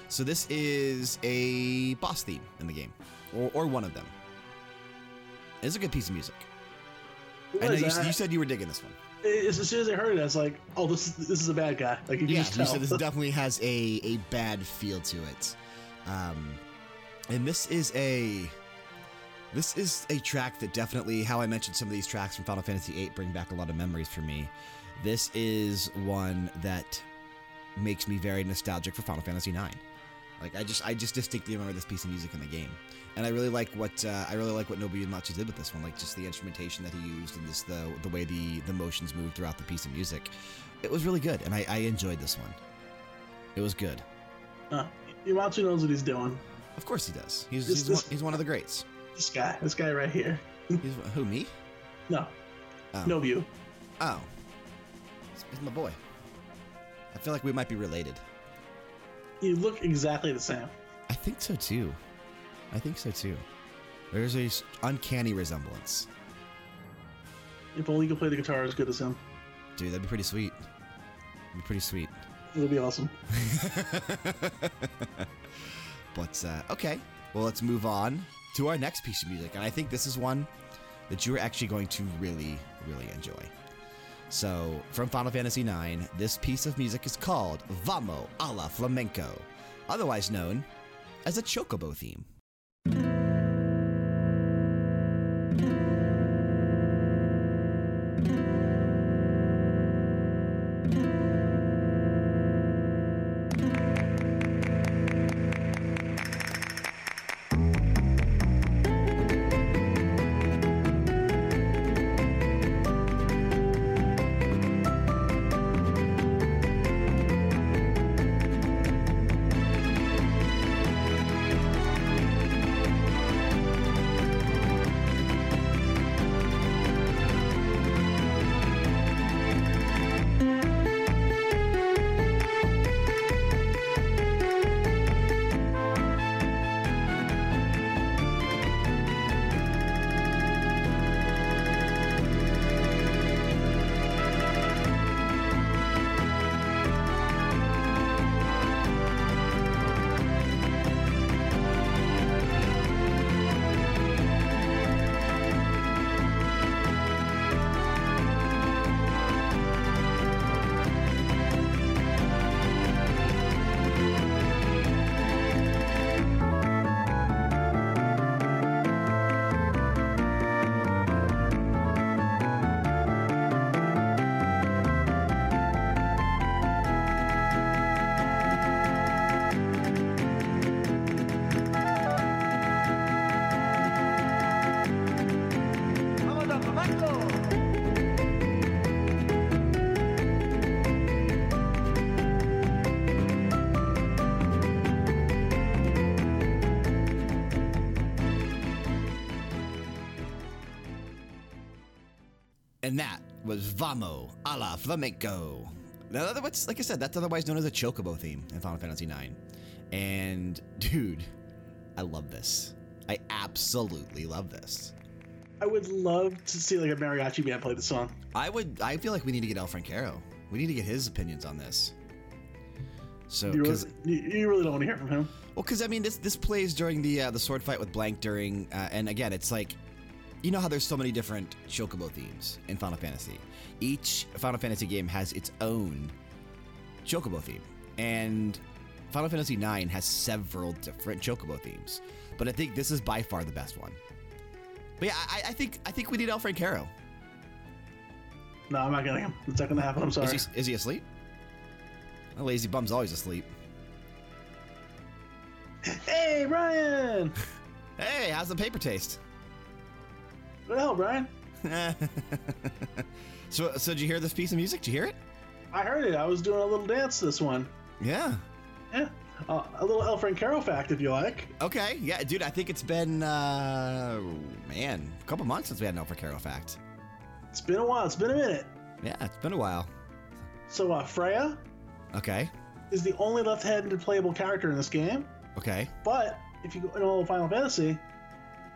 Speaker 1: So this is a boss theme in the game, or, or one of them. It's a good piece of music. I know you, you said you were digging this one.
Speaker 2: as, soon as I heard it, I was like, "Oh, this is this is a bad guy." Like you
Speaker 1: Yeah,
Speaker 2: just
Speaker 1: you said this [laughs] definitely has a, a bad feel to it. Um, and this is a This is a track that definitely, how I mentioned some of these tracks from Final Fantasy VIII bring back a lot of memories for me. This is one that makes me very nostalgic for Final Fantasy IX. Like I just, I just distinctly remember this piece of music in the game, and I really like what uh, I really like what Uematsu did with this one. Like just the instrumentation that he used and just the the way the the motions moved throughout the piece of music. It was really good, and I, I enjoyed this one. It was good.
Speaker 2: Uh, Uematsu knows what he's doing.
Speaker 1: Of course he does. He's
Speaker 2: This-
Speaker 1: he's,
Speaker 2: this-
Speaker 1: one, he's one of the greats.
Speaker 2: This guy, this guy right here. [laughs]
Speaker 1: He's who me?
Speaker 2: No,
Speaker 1: Oh.
Speaker 2: no view.
Speaker 1: Oh, he's, he's my boy. I feel like we might be related.
Speaker 2: You look exactly the same.
Speaker 1: I think so too. I think so too. There's a s- uncanny resemblance.
Speaker 2: If only you could play the guitar as good as him,
Speaker 1: Dude, that'd be pretty sweet. That'd be pretty sweet.
Speaker 2: it would be awesome. [laughs]
Speaker 1: But, uh, okay. Well, let's move on to our next piece of music. And I think this is one that you're actually going to really, really enjoy. So, from Final Fantasy IX, this piece of music is called Vamo alla Flamenco, otherwise known as a Chocobo theme. Was Vamo alla Flamenco. Now, like I said, that's otherwise known as a Chocobo theme in Final Fantasy IX. And, dude, I love this. I absolutely love this.
Speaker 2: I would love to see like a mariachi band play the song.
Speaker 1: I would. I feel like we need to get El Francaro. We need to get his opinions on this. So,
Speaker 2: You really, you, you really don't want to hear from him.
Speaker 1: Well, because I mean, this this plays during the uh, the sword fight with Blank during, uh, and again, it's like, you know how there's so many different Chocobo themes in Final Fantasy. Each Final Fantasy game has its own Chocobo theme, and Final Fantasy IX has several different Chocobo themes. But I think this is by far the best one. But yeah, I, I think I think we need El Francaro.
Speaker 2: No, I'm not getting him. It's not gonna happen. I'm sorry.
Speaker 1: Is he, is he asleep? A lazy bum's always asleep.
Speaker 2: Hey, Ryan! [laughs]
Speaker 1: Hey, how's the paper taste?
Speaker 2: What the hell, Brian? [laughs]
Speaker 1: so, so did you hear this piece of music? Did you hear it?
Speaker 2: I heard it. I was doing a little dance this one.
Speaker 1: Yeah.
Speaker 2: Yeah. Uh, a little El Francaro fact, if you like.
Speaker 1: Okay. Yeah, dude. I think it's been, uh, man, a couple months since we had an El Francaro fact.
Speaker 2: It's been a while. It's been a minute.
Speaker 1: Yeah, it's been a while.
Speaker 2: So, uh, Freya
Speaker 1: Okay.
Speaker 2: is the only left-handed playable character in this game.
Speaker 1: Okay.
Speaker 2: But if you go in know Final Fantasy,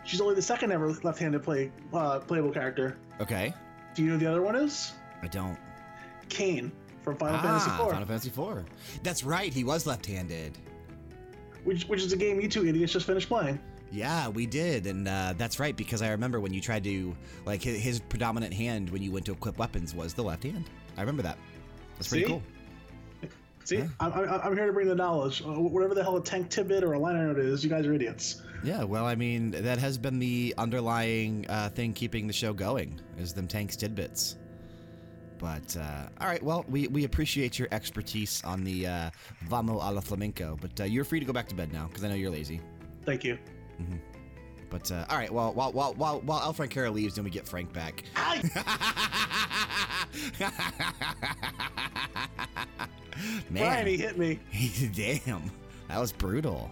Speaker 2: she's only the second ever left-handed play uh, playable character.
Speaker 1: Okay.
Speaker 2: Do you know who the other one is?
Speaker 1: I don't.
Speaker 2: Kain from Final
Speaker 1: ah,
Speaker 2: Fantasy IV,
Speaker 1: Final Fantasy IV. That's right. He was left-handed.
Speaker 2: which which is a game you two idiots just finished playing.
Speaker 1: Yeah, we did, and uh, that's right because I remember when you tried to like his, his predominant hand when you went to equip weapons was the left hand. I remember that. That's pretty
Speaker 2: See?
Speaker 1: cool.
Speaker 2: See, I'm, I'm, I'm here to bring the knowledge. Uh, whatever the hell a tank tidbit or a liner note is, you guys are idiots.
Speaker 1: Yeah, well, I mean, that has been the underlying uh, thing keeping the show going, is them tanks tidbits. But, uh, all right, well, we, we appreciate your expertise on the uh, Vamo a la Flamenco, but uh, you're free to go back to bed now, because I know you're lazy.
Speaker 2: Thank you.
Speaker 1: But, uh, all right, well, while, while, while, while El Francaro leaves, then we get Frank back. [laughs] Man.
Speaker 2: Brian, he hit me. [laughs]
Speaker 1: Damn, that was brutal.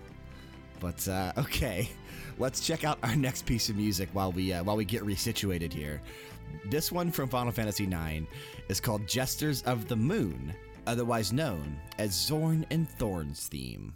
Speaker 1: But uh, okay, let's check out our next piece of music while we uh, while we get resituated here. This one from Final Fantasy IX is called "Jesters of the Moon," otherwise known as Zorn and Thorn's theme.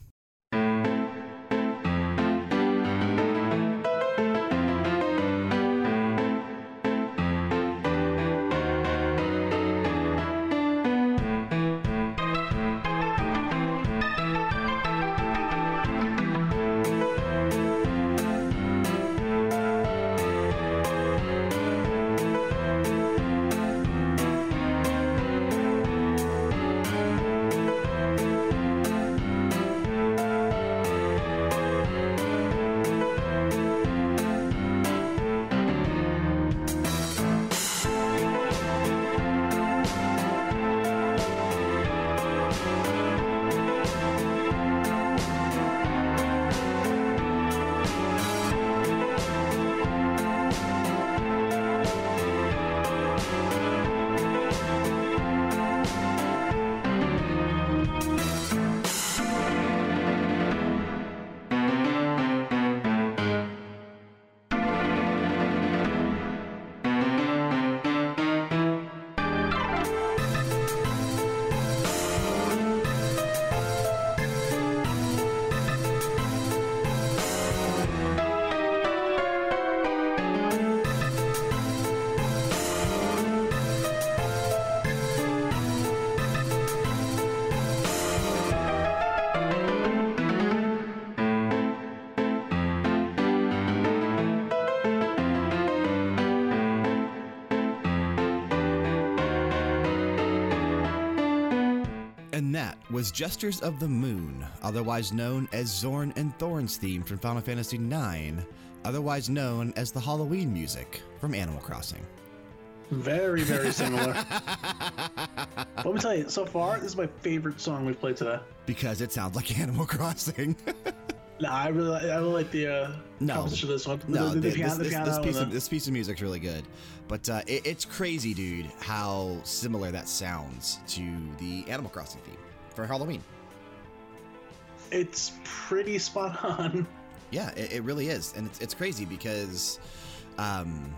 Speaker 1: And that was Jesters of the Moon, otherwise known as Zorn and Thorn's theme from Final Fantasy IX, otherwise known as the Halloween music from Animal Crossing.
Speaker 2: Very, very similar. [laughs] Let me tell you, so far, this is my favorite song we've played today.
Speaker 1: Because it sounds like [laughs] Animal Crossing. [laughs]
Speaker 2: No, I really, like- I really like the uh,
Speaker 1: No.
Speaker 2: this one.
Speaker 1: no,
Speaker 2: the, the,
Speaker 1: th-
Speaker 2: piano,
Speaker 1: this,
Speaker 2: the
Speaker 1: this- this piece of, this piece of music's really good. But uh, it, it's crazy, dude, how similar that sounds to the Animal Crossing theme for Halloween.
Speaker 2: it's pretty spot on.
Speaker 1: Yeah, it, it really is, and it's, it's crazy because, um,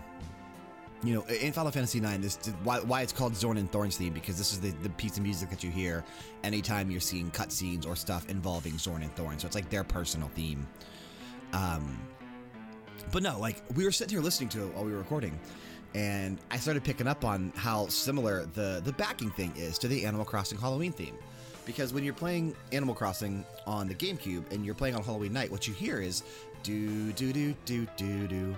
Speaker 1: you know, in Final Fantasy IX, this why, why it's called Zorn and Thorn's theme because this is the, the piece of music that you hear anytime you're seeing cutscenes or stuff involving Zorn and Thorn. So it's like their personal theme. Um, but no, like we were sitting here listening to it while we were recording, and I started picking up on how similar the the backing thing is to the Animal Crossing Halloween theme. Because when you're playing Animal Crossing on the GameCube and you're playing on Halloween night, what you hear is do do do do do do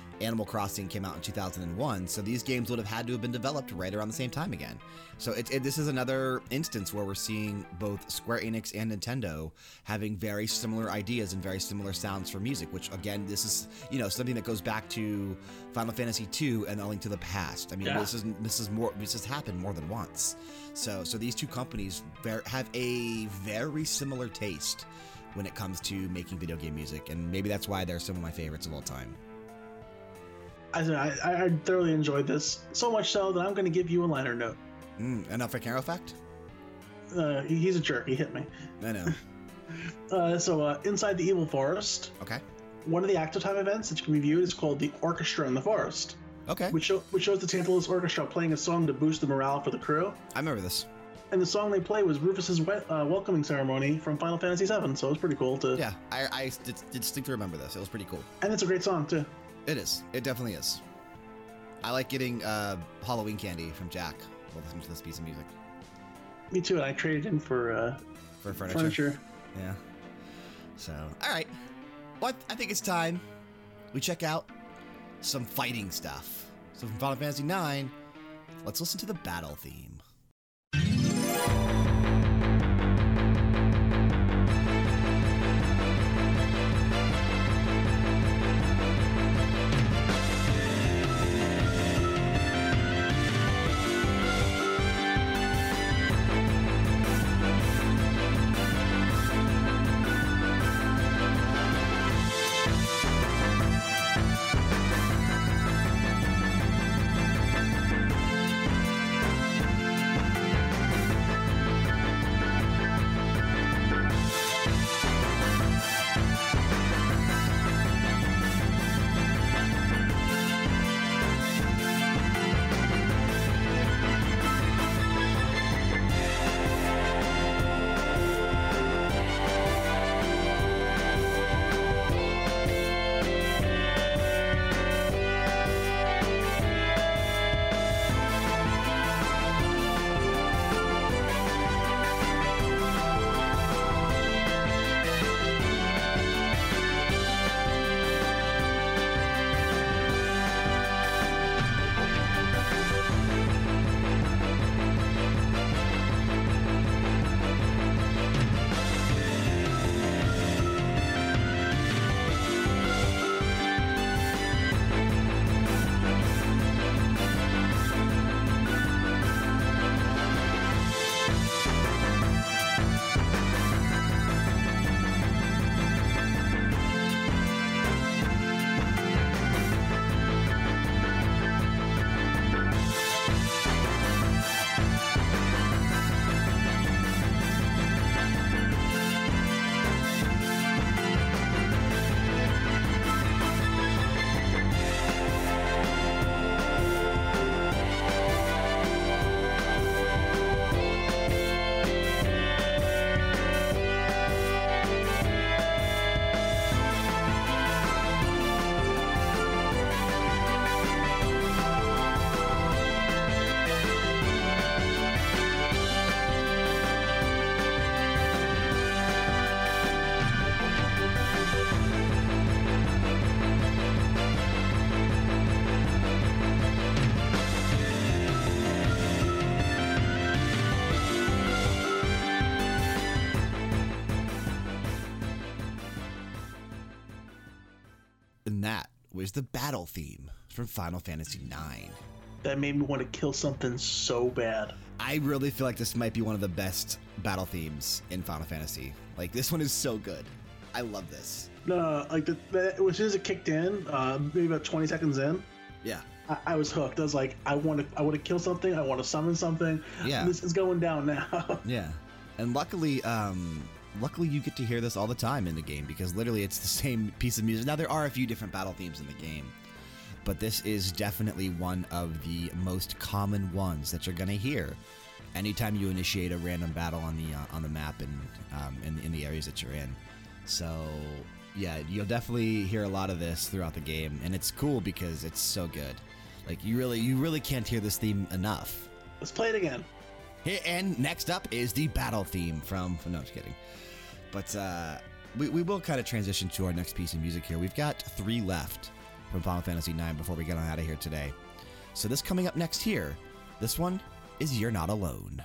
Speaker 1: Animal Crossing came out in 2001 so these games would have had to have been developed right around the same time again. So it, it, this is another instance where we're seeing both Square Enix and Nintendo having very similar ideas and very similar sounds for music which again this is you know something that goes back to Final Fantasy II and A Link to the Past. I mean
Speaker 2: Yeah.
Speaker 1: this is this is more this has happened more than once. So so these two companies have a very similar taste when it comes to making video game music and maybe that's why they're some of my favorites of all time
Speaker 2: I, I, I thoroughly enjoyed this. So much so that I'm going to give you a liner note.
Speaker 1: mm, enough for Caro fact
Speaker 2: Uh, he, he's a jerk. He hit me.
Speaker 1: I know [laughs]
Speaker 2: Uh, so, uh, inside the evil forest,
Speaker 1: okay
Speaker 2: one of the active time events that you can be viewed is called the Orchestra in the Forest,
Speaker 1: okay
Speaker 2: which, show, which shows the Tantalus Orchestra playing a song to boost the morale for the crew.
Speaker 1: I remember this
Speaker 2: And the song they play was Rufus's we- uh, welcoming ceremony from Final Fantasy VII, so it was pretty cool to.
Speaker 1: yeah I, I did, did distinctly remember this it was pretty cool
Speaker 2: And it's a great song too.
Speaker 1: It is it definitely is I like getting uh, Halloween candy from Jack while listening to this piece of music
Speaker 2: Me too. And I traded in for uh,
Speaker 1: for furniture.
Speaker 2: furniture.
Speaker 1: Yeah. So, all right. Well, I think it's time we check out some fighting stuff. So, from Final Fantasy IX, let's listen to the battle theme. The battle theme from Final Fantasy IX.
Speaker 2: That made me want to kill something so bad.
Speaker 1: I really feel like this might be one of the best battle themes in Final Fantasy. Like, this one is so good. I love this.
Speaker 2: No, like the, the, as soon as it kicked in, uh, maybe about 20 seconds in,
Speaker 1: Yeah.
Speaker 2: I, I was hooked. I was like, I want to, I want to kill something. I want to summon something.
Speaker 1: Yeah.
Speaker 2: This is going down now. [laughs]
Speaker 1: Yeah. And luckily, um, luckily you get to hear this all the time in the game because literally it's the [laughs] same piece of music. Now there are a few different battle themes in the game, but this is definitely one of the most common ones that you're gonna hear anytime you initiate a random battle on the uh, on the map and um, in, in the areas that you're in. So yeah, you'll definitely hear a lot of this throughout the game, and it's cool because it's so good. Like you really you really can't hear this theme enough.
Speaker 2: Let's play it again.
Speaker 1: And next up is the battle theme from. No, I'm just kidding. But uh, we, we will kind of transition to our next piece of music here. We've got three left from Final Fantasy IX before we get on out of here today. So, this coming up next here, this one is You're Not Alone.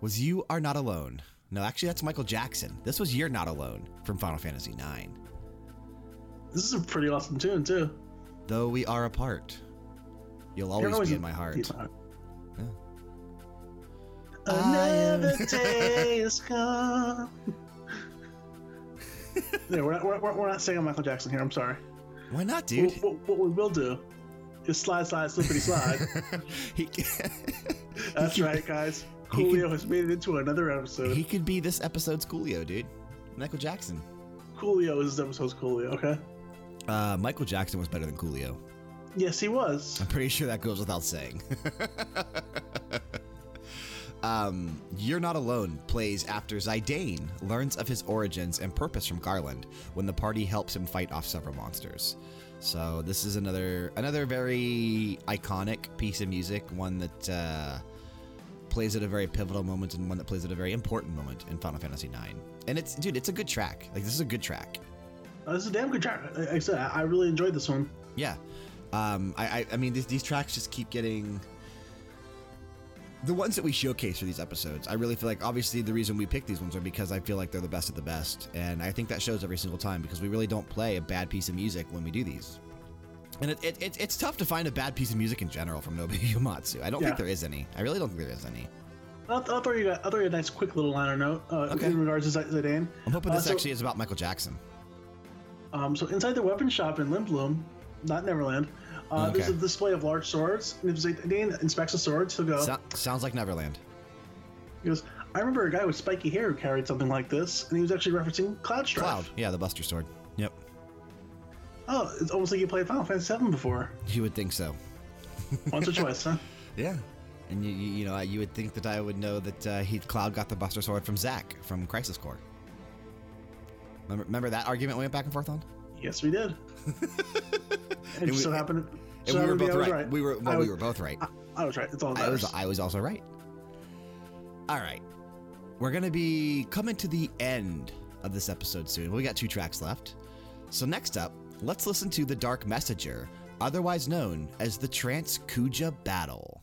Speaker 1: Was You Are Not Alone. No, actually, that's Michael Jackson. This was You're Not Alone from Final Fantasy IX.
Speaker 2: This is a pretty awesome tune too.
Speaker 1: Though we are apart, you'll always, be in my heart.
Speaker 2: Yeah. Another day is gone. [laughs] yeah, we're not, we're, we're not singing Michael Jackson here. I'm sorry.
Speaker 1: Why not, dude?
Speaker 2: What, what, what we will do is slide, slide, slippity slide. [laughs]
Speaker 1: he, [laughs]
Speaker 2: That's
Speaker 1: he
Speaker 2: right, guys. Coolio has made it into another episode.
Speaker 1: He could be this episode's Coolio, dude. Michael Jackson.
Speaker 2: Coolio is this episode's Coolio, okay?
Speaker 1: Uh, Michael Jackson was better than Coolio.
Speaker 2: Yes, he was.
Speaker 1: I'm pretty sure that goes without saying. [laughs] um, You're Not Alone plays after Zidane learns of his origins and purpose from Garland when the party helps him fight off several monsters. So this is another another very iconic piece of music, one that uh, plays at a very pivotal moment and one that plays at a very important moment in Final Fantasy IX. And it's dude, it's a good track. Like this is a good track.
Speaker 2: Uh, this is a damn good track. Like I said, I really enjoyed this one.
Speaker 1: Yeah. Um, I, I, I mean, these, these tracks just keep getting. The ones that we showcase for these episodes, I really feel like obviously the reason we pick these ones are because I feel like they're the best of the best. And I think that shows every single time because we really don't play a bad piece of music when we do these. And it, it, it it's tough to find a bad piece of music in general from Nobuo [laughs] Uematsu. I don't
Speaker 2: Yeah.
Speaker 1: think there is any. I really don't think there is any.
Speaker 2: I'll, I'll throw you. a- I'll throw you a nice, quick little liner note uh,
Speaker 1: Okay.
Speaker 2: in regards to Zidane.
Speaker 1: I'm hoping
Speaker 2: Uh,
Speaker 1: this
Speaker 2: so-
Speaker 1: actually is about Michael Jackson.
Speaker 2: Um, so inside the weapon shop in Lindblum, not Neverland, uh, there's a display of large swords. And if Zidane inspects the swords, he'll go.
Speaker 1: So, sounds like Neverland.
Speaker 2: He goes, I remember a guy with spiky hair who carried something like this, and he was actually referencing Cloud Strife.
Speaker 1: Cloud. Yeah, the Buster Sword.
Speaker 2: Oh, it's almost like you played Final Fantasy VII before.
Speaker 1: You would think so.
Speaker 2: Once or twice, huh? [laughs]
Speaker 1: Yeah. And you, you, you know, you would think that I would know that uh, he Cloud got the Buster Sword from Zack from Crisis Core. Remember, remember that argument we went back and forth on?
Speaker 2: Yes, we did. [laughs] and
Speaker 1: we-
Speaker 2: so happened. So
Speaker 1: we were
Speaker 2: happened to be
Speaker 1: both
Speaker 2: was
Speaker 1: right. We were well,
Speaker 2: I
Speaker 1: we were both right.
Speaker 2: I, I was right. It's all
Speaker 1: I was. I was also right. All right. We're going to be coming to the end of this episode soon. We got two tracks left. So next up, let's listen to The Dark Messenger, otherwise known as the Trance Kuja Battle.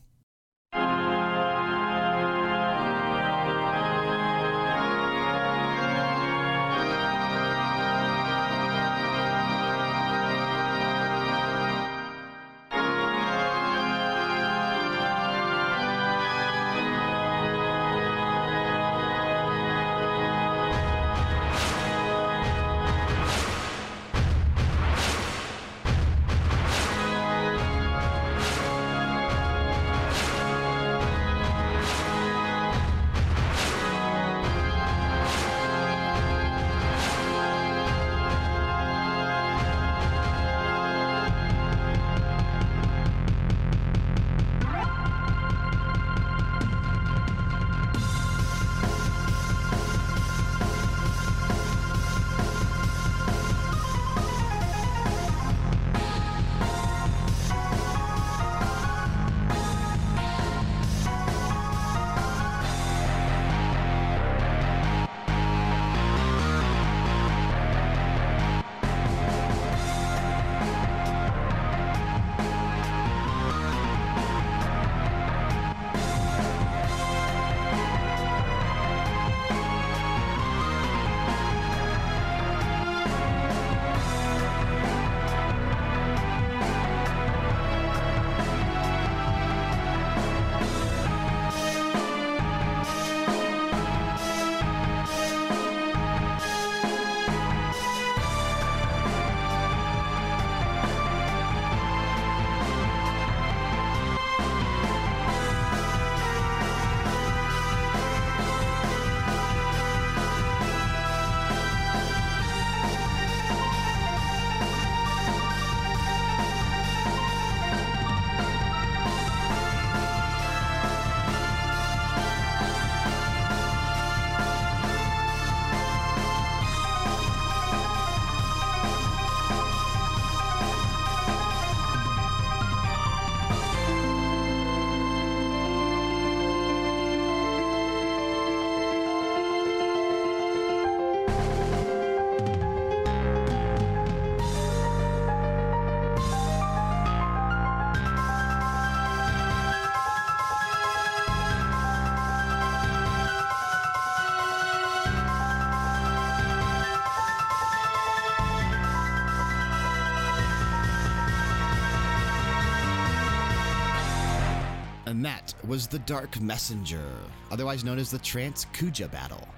Speaker 1: And that was the Dark Messenger, otherwise known as the Trance Kuja battle.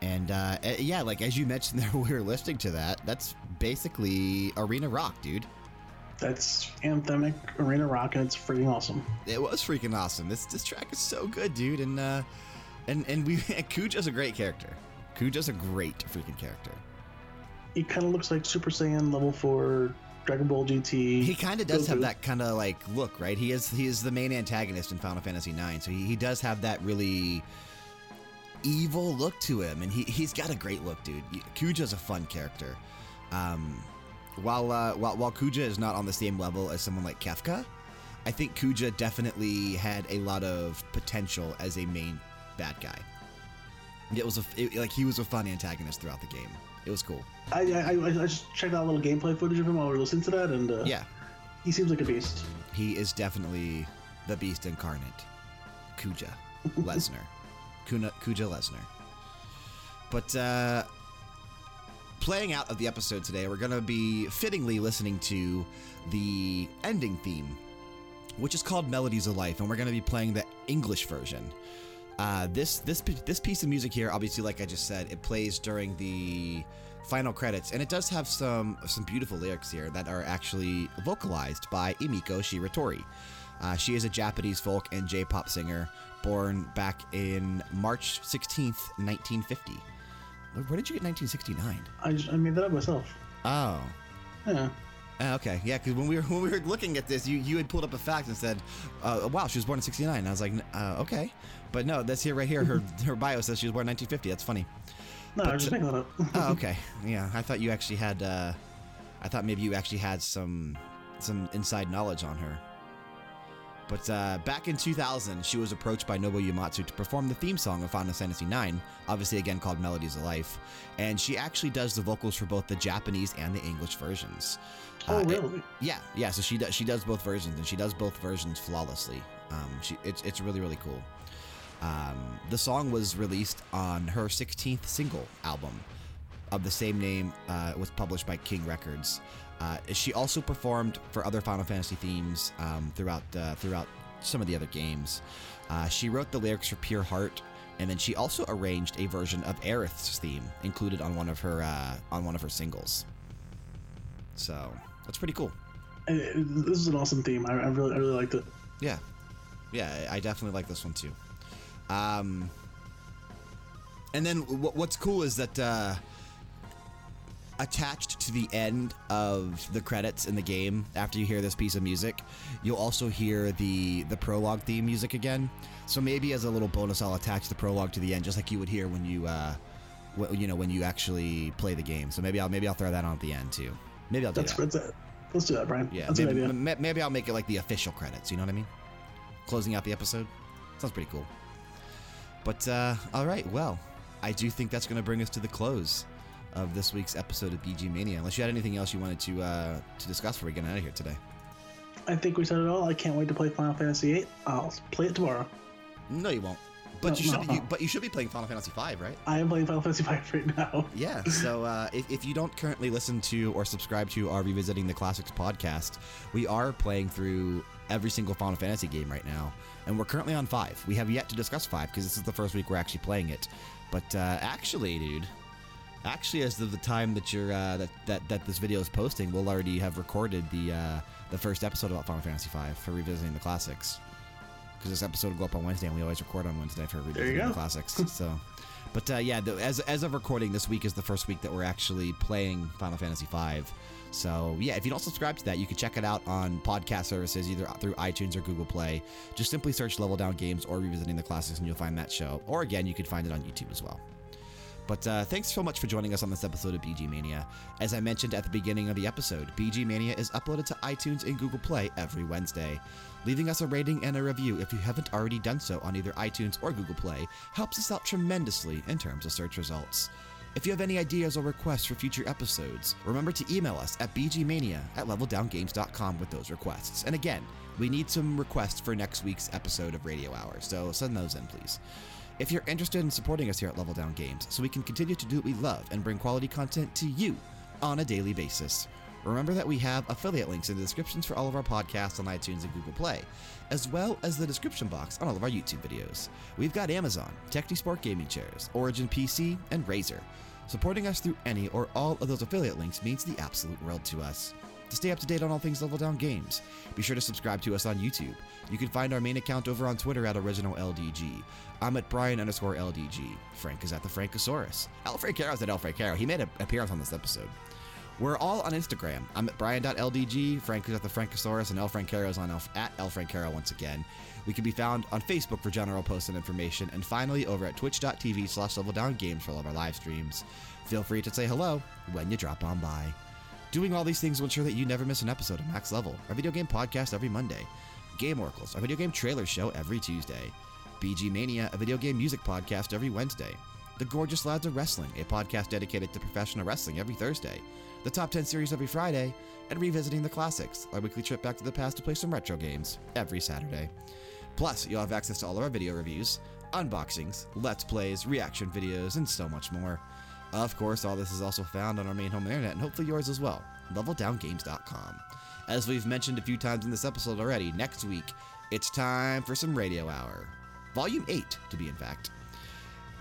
Speaker 1: And uh, eh, yeah, like as you mentioned [laughs] there, we were listening to that. That's basically arena rock, dude.
Speaker 2: That's anthemic arena rock, and it's freaking awesome.
Speaker 1: It was freaking awesome. This this track is so good, dude. And uh, and and we [laughs] Kuja's a great character. Kuja's a great freaking character.
Speaker 2: He kind of looks like Super Saiyan level four Dragon Ball GT.
Speaker 1: He kind of does have that kind of like look, right? He is he is the main antagonist in Final Fantasy IX, so he, he does have that really evil look to him, and he he's got a great look, dude. Kuja's a fun character. Um, while uh, while while Kuja is not on the same level as someone like Kefka, I think Kuja definitely had a lot of potential as a main bad guy. It was a it, like he was a fun antagonist throughout the game. It was cool.
Speaker 2: I, I, I just checked out a little gameplay footage of him while we were listening to that, and uh,
Speaker 1: Yeah.
Speaker 2: he seems like a beast.
Speaker 1: He is definitely the beast incarnate. Kuja [laughs] Lesnar. Kuna, Kuja Lesnar. But uh, playing out of the episode today, we're going to be fittingly listening to the ending theme, which is called Melodies of Life, and we're going to be playing the English version. Uh, this this this piece of music here, obviously, like I just said, it plays during the final credits, and it does have some some beautiful lyrics here that are actually vocalized by Emiko Shiratori. Uh, she is a Japanese folk and J-pop singer, born back in March 16th, 1950. Where where did you get 1969?
Speaker 2: I, just, I made that up myself.
Speaker 1: Oh.
Speaker 2: Yeah.
Speaker 1: Uh, okay, yeah, because when we were [laughs] when we were looking at this, you, you had pulled up a fact and said, uh, "Wow, she was born in '69." And I was like, uh, "Okay," but no, that's here right here. Her [laughs] her bio says she was born in 1950. That's funny.
Speaker 2: No, I was just making that up.
Speaker 1: Oh, okay, [laughs] yeah, I thought you actually had. Uh, I thought maybe you actually had some some inside knowledge on her. But uh, back in 2000, she was approached by Nobuo Uematsu to perform the theme song of Final Fantasy IX, obviously again called Melodies of Life, and she actually does the vocals for both the Japanese and the English versions.
Speaker 2: oh,
Speaker 1: Uh, it-
Speaker 2: really?
Speaker 1: yeah, yeah. So she does she does both versions, and she does both versions flawlessly. Um, she it's it's really really cool. Um, the song was released on her 16th single album of the same name. Uh, it was published by King Records. Uh, she also performed for other Final Fantasy themes um, throughout uh, throughout some of the other games. Uh, she wrote the lyrics for Pure Heart, and then she also arranged a version of Aerith's theme included on one of her uh, on one of her singles. So that's pretty cool.
Speaker 2: This is an awesome theme. I, I really, I really liked it.
Speaker 1: Yeah, yeah, I I definitely like this one too. Um, and then what, what's cool is that uh, attached to the end of the credits in the game, after you hear this piece of music, you'll also hear the the prologue theme music again. So maybe as a little bonus, I'll attach the prologue to the end, just like you would hear when you, uh, you know, when you actually play the game. So maybe I'll maybe I'll throw that on at the end too. Maybe I'll do
Speaker 2: That's,
Speaker 1: that.
Speaker 2: that's it. Let's do that, Brian.
Speaker 1: Yeah,
Speaker 2: that's
Speaker 1: maybe,
Speaker 2: good idea.
Speaker 1: m- maybe I'll make it like the official credits. You know what I mean? Closing out the episode. Sounds pretty cool. But uh, all right, well, I do think that's going to bring us to the close of this week's episode of BG Mania. Unless you had anything else you wanted to uh, to discuss before we get out of here today.
Speaker 2: I think we said it all. I can't wait to play Final Fantasy VIII. I'll play it tomorrow.
Speaker 1: No, you won't. But
Speaker 2: No,
Speaker 1: you should.
Speaker 2: no,
Speaker 1: Be, you, but you should be playing Final Fantasy V, right?
Speaker 2: I am playing Final Fantasy V right now. [laughs]
Speaker 1: Yeah. So uh, if, if you don't currently listen to or subscribe to our Revisiting the Classics podcast, we are playing through every single Final Fantasy game right now. And we're currently on 5. We have yet to discuss 5 because this is the first week we're actually playing it. But uh, actually, dude, actually, as of the time that you're uh, that, that that this video is posting, we'll already have recorded the uh, the first episode about Final Fantasy V for Revisiting the Classics. Because this episode will go up on Wednesday, and we always record on Wednesday for Revisiting the. Classics. [laughs] so. But uh, yeah, the, as, as of recording, this week is the first week that we're actually playing Final Fantasy V. So yeah, if you don't subscribe to that, you can check it out on podcast services, either through iTunes or Google Play. Just simply search Level Down Games or Revisiting the Classics, and you'll find that show. Or again, you can find it on YouTube as well. But uh, thanks so much for joining us on this episode of BG Mania. As I mentioned at the beginning of the episode, BG Mania is uploaded to iTunes and Google Play every Wednesday. Leaving us a rating and a review if you haven't already done so on either iTunes or Google Play helps us out tremendously in terms of search results. If you have any ideas or requests for future episodes, remember to email us at bgmania at leveldowngames.com with those requests. And again, we need some requests for next week's episode of Radio Hour, so send those in, please. If you're interested in supporting us here at Level Down Games so we can continue to do what we love and bring quality content to you on a daily basis, Remember that we have affiliate links in the descriptions for all of our podcasts on iTunes and Google Play, as well as the description box on all of our YouTube videos. We've got Amazon, Technisport Gaming Chairs, Origin PC, and Razer. Supporting us through any or all of those affiliate links means the absolute world to us. To stay up to date on all things Level Down Games, be sure to subscribe to us on YouTube. You can find our main account over on Twitter at OriginalLDG. I'm at Brian underscore LDG. Frank is at the Frankosaurus. El Francaro's at El Francaro. He made an appearance on this episode. We're all on Instagram. I'm at Brian.LDG, Frank is at the Frankosaurus, and El Francaro's on El, at El Francaro once again. We can be found on Facebook for general posts and information, and finally over at twitch.tv slash level down games for all of our live streams. Feel free to say hello when you drop on by. Doing all these things will ensure that you never miss an episode of Max Level, our video game podcast every Monday. Game Oracles, our video game trailer show every Tuesday. BG Mania, a video game music podcast every Wednesday. The Gorgeous Lads of Wrestling, a podcast dedicated to professional wrestling every Thursday. The Top 10 series every Friday. And Revisiting the Classics, our weekly trip back to the past to play some retro games every Saturday. Plus, you'll have access to all of our video reviews, unboxings, let's plays, reaction videos, and so much more. Of course, all this is also found on our main home internet and hopefully yours as well, leveldowngames.com. As we've mentioned a few times in this episode already, next week it's time for some Radio Hour. Volume 8, to be in fact.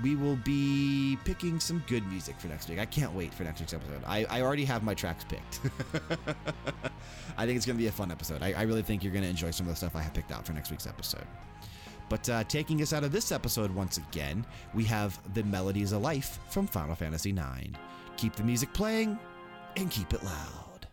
Speaker 1: We will be picking some good music for next week. I can't wait for next week's episode. I, I already have my tracks picked. [laughs] I think it's going to be a fun episode. I, I really think you're going to enjoy some of the stuff I have picked out for next week's episode. But uh, taking us out of this episode once again, we have The Melodies of Life from Final Fantasy IX. Keep the music playing and keep it loud.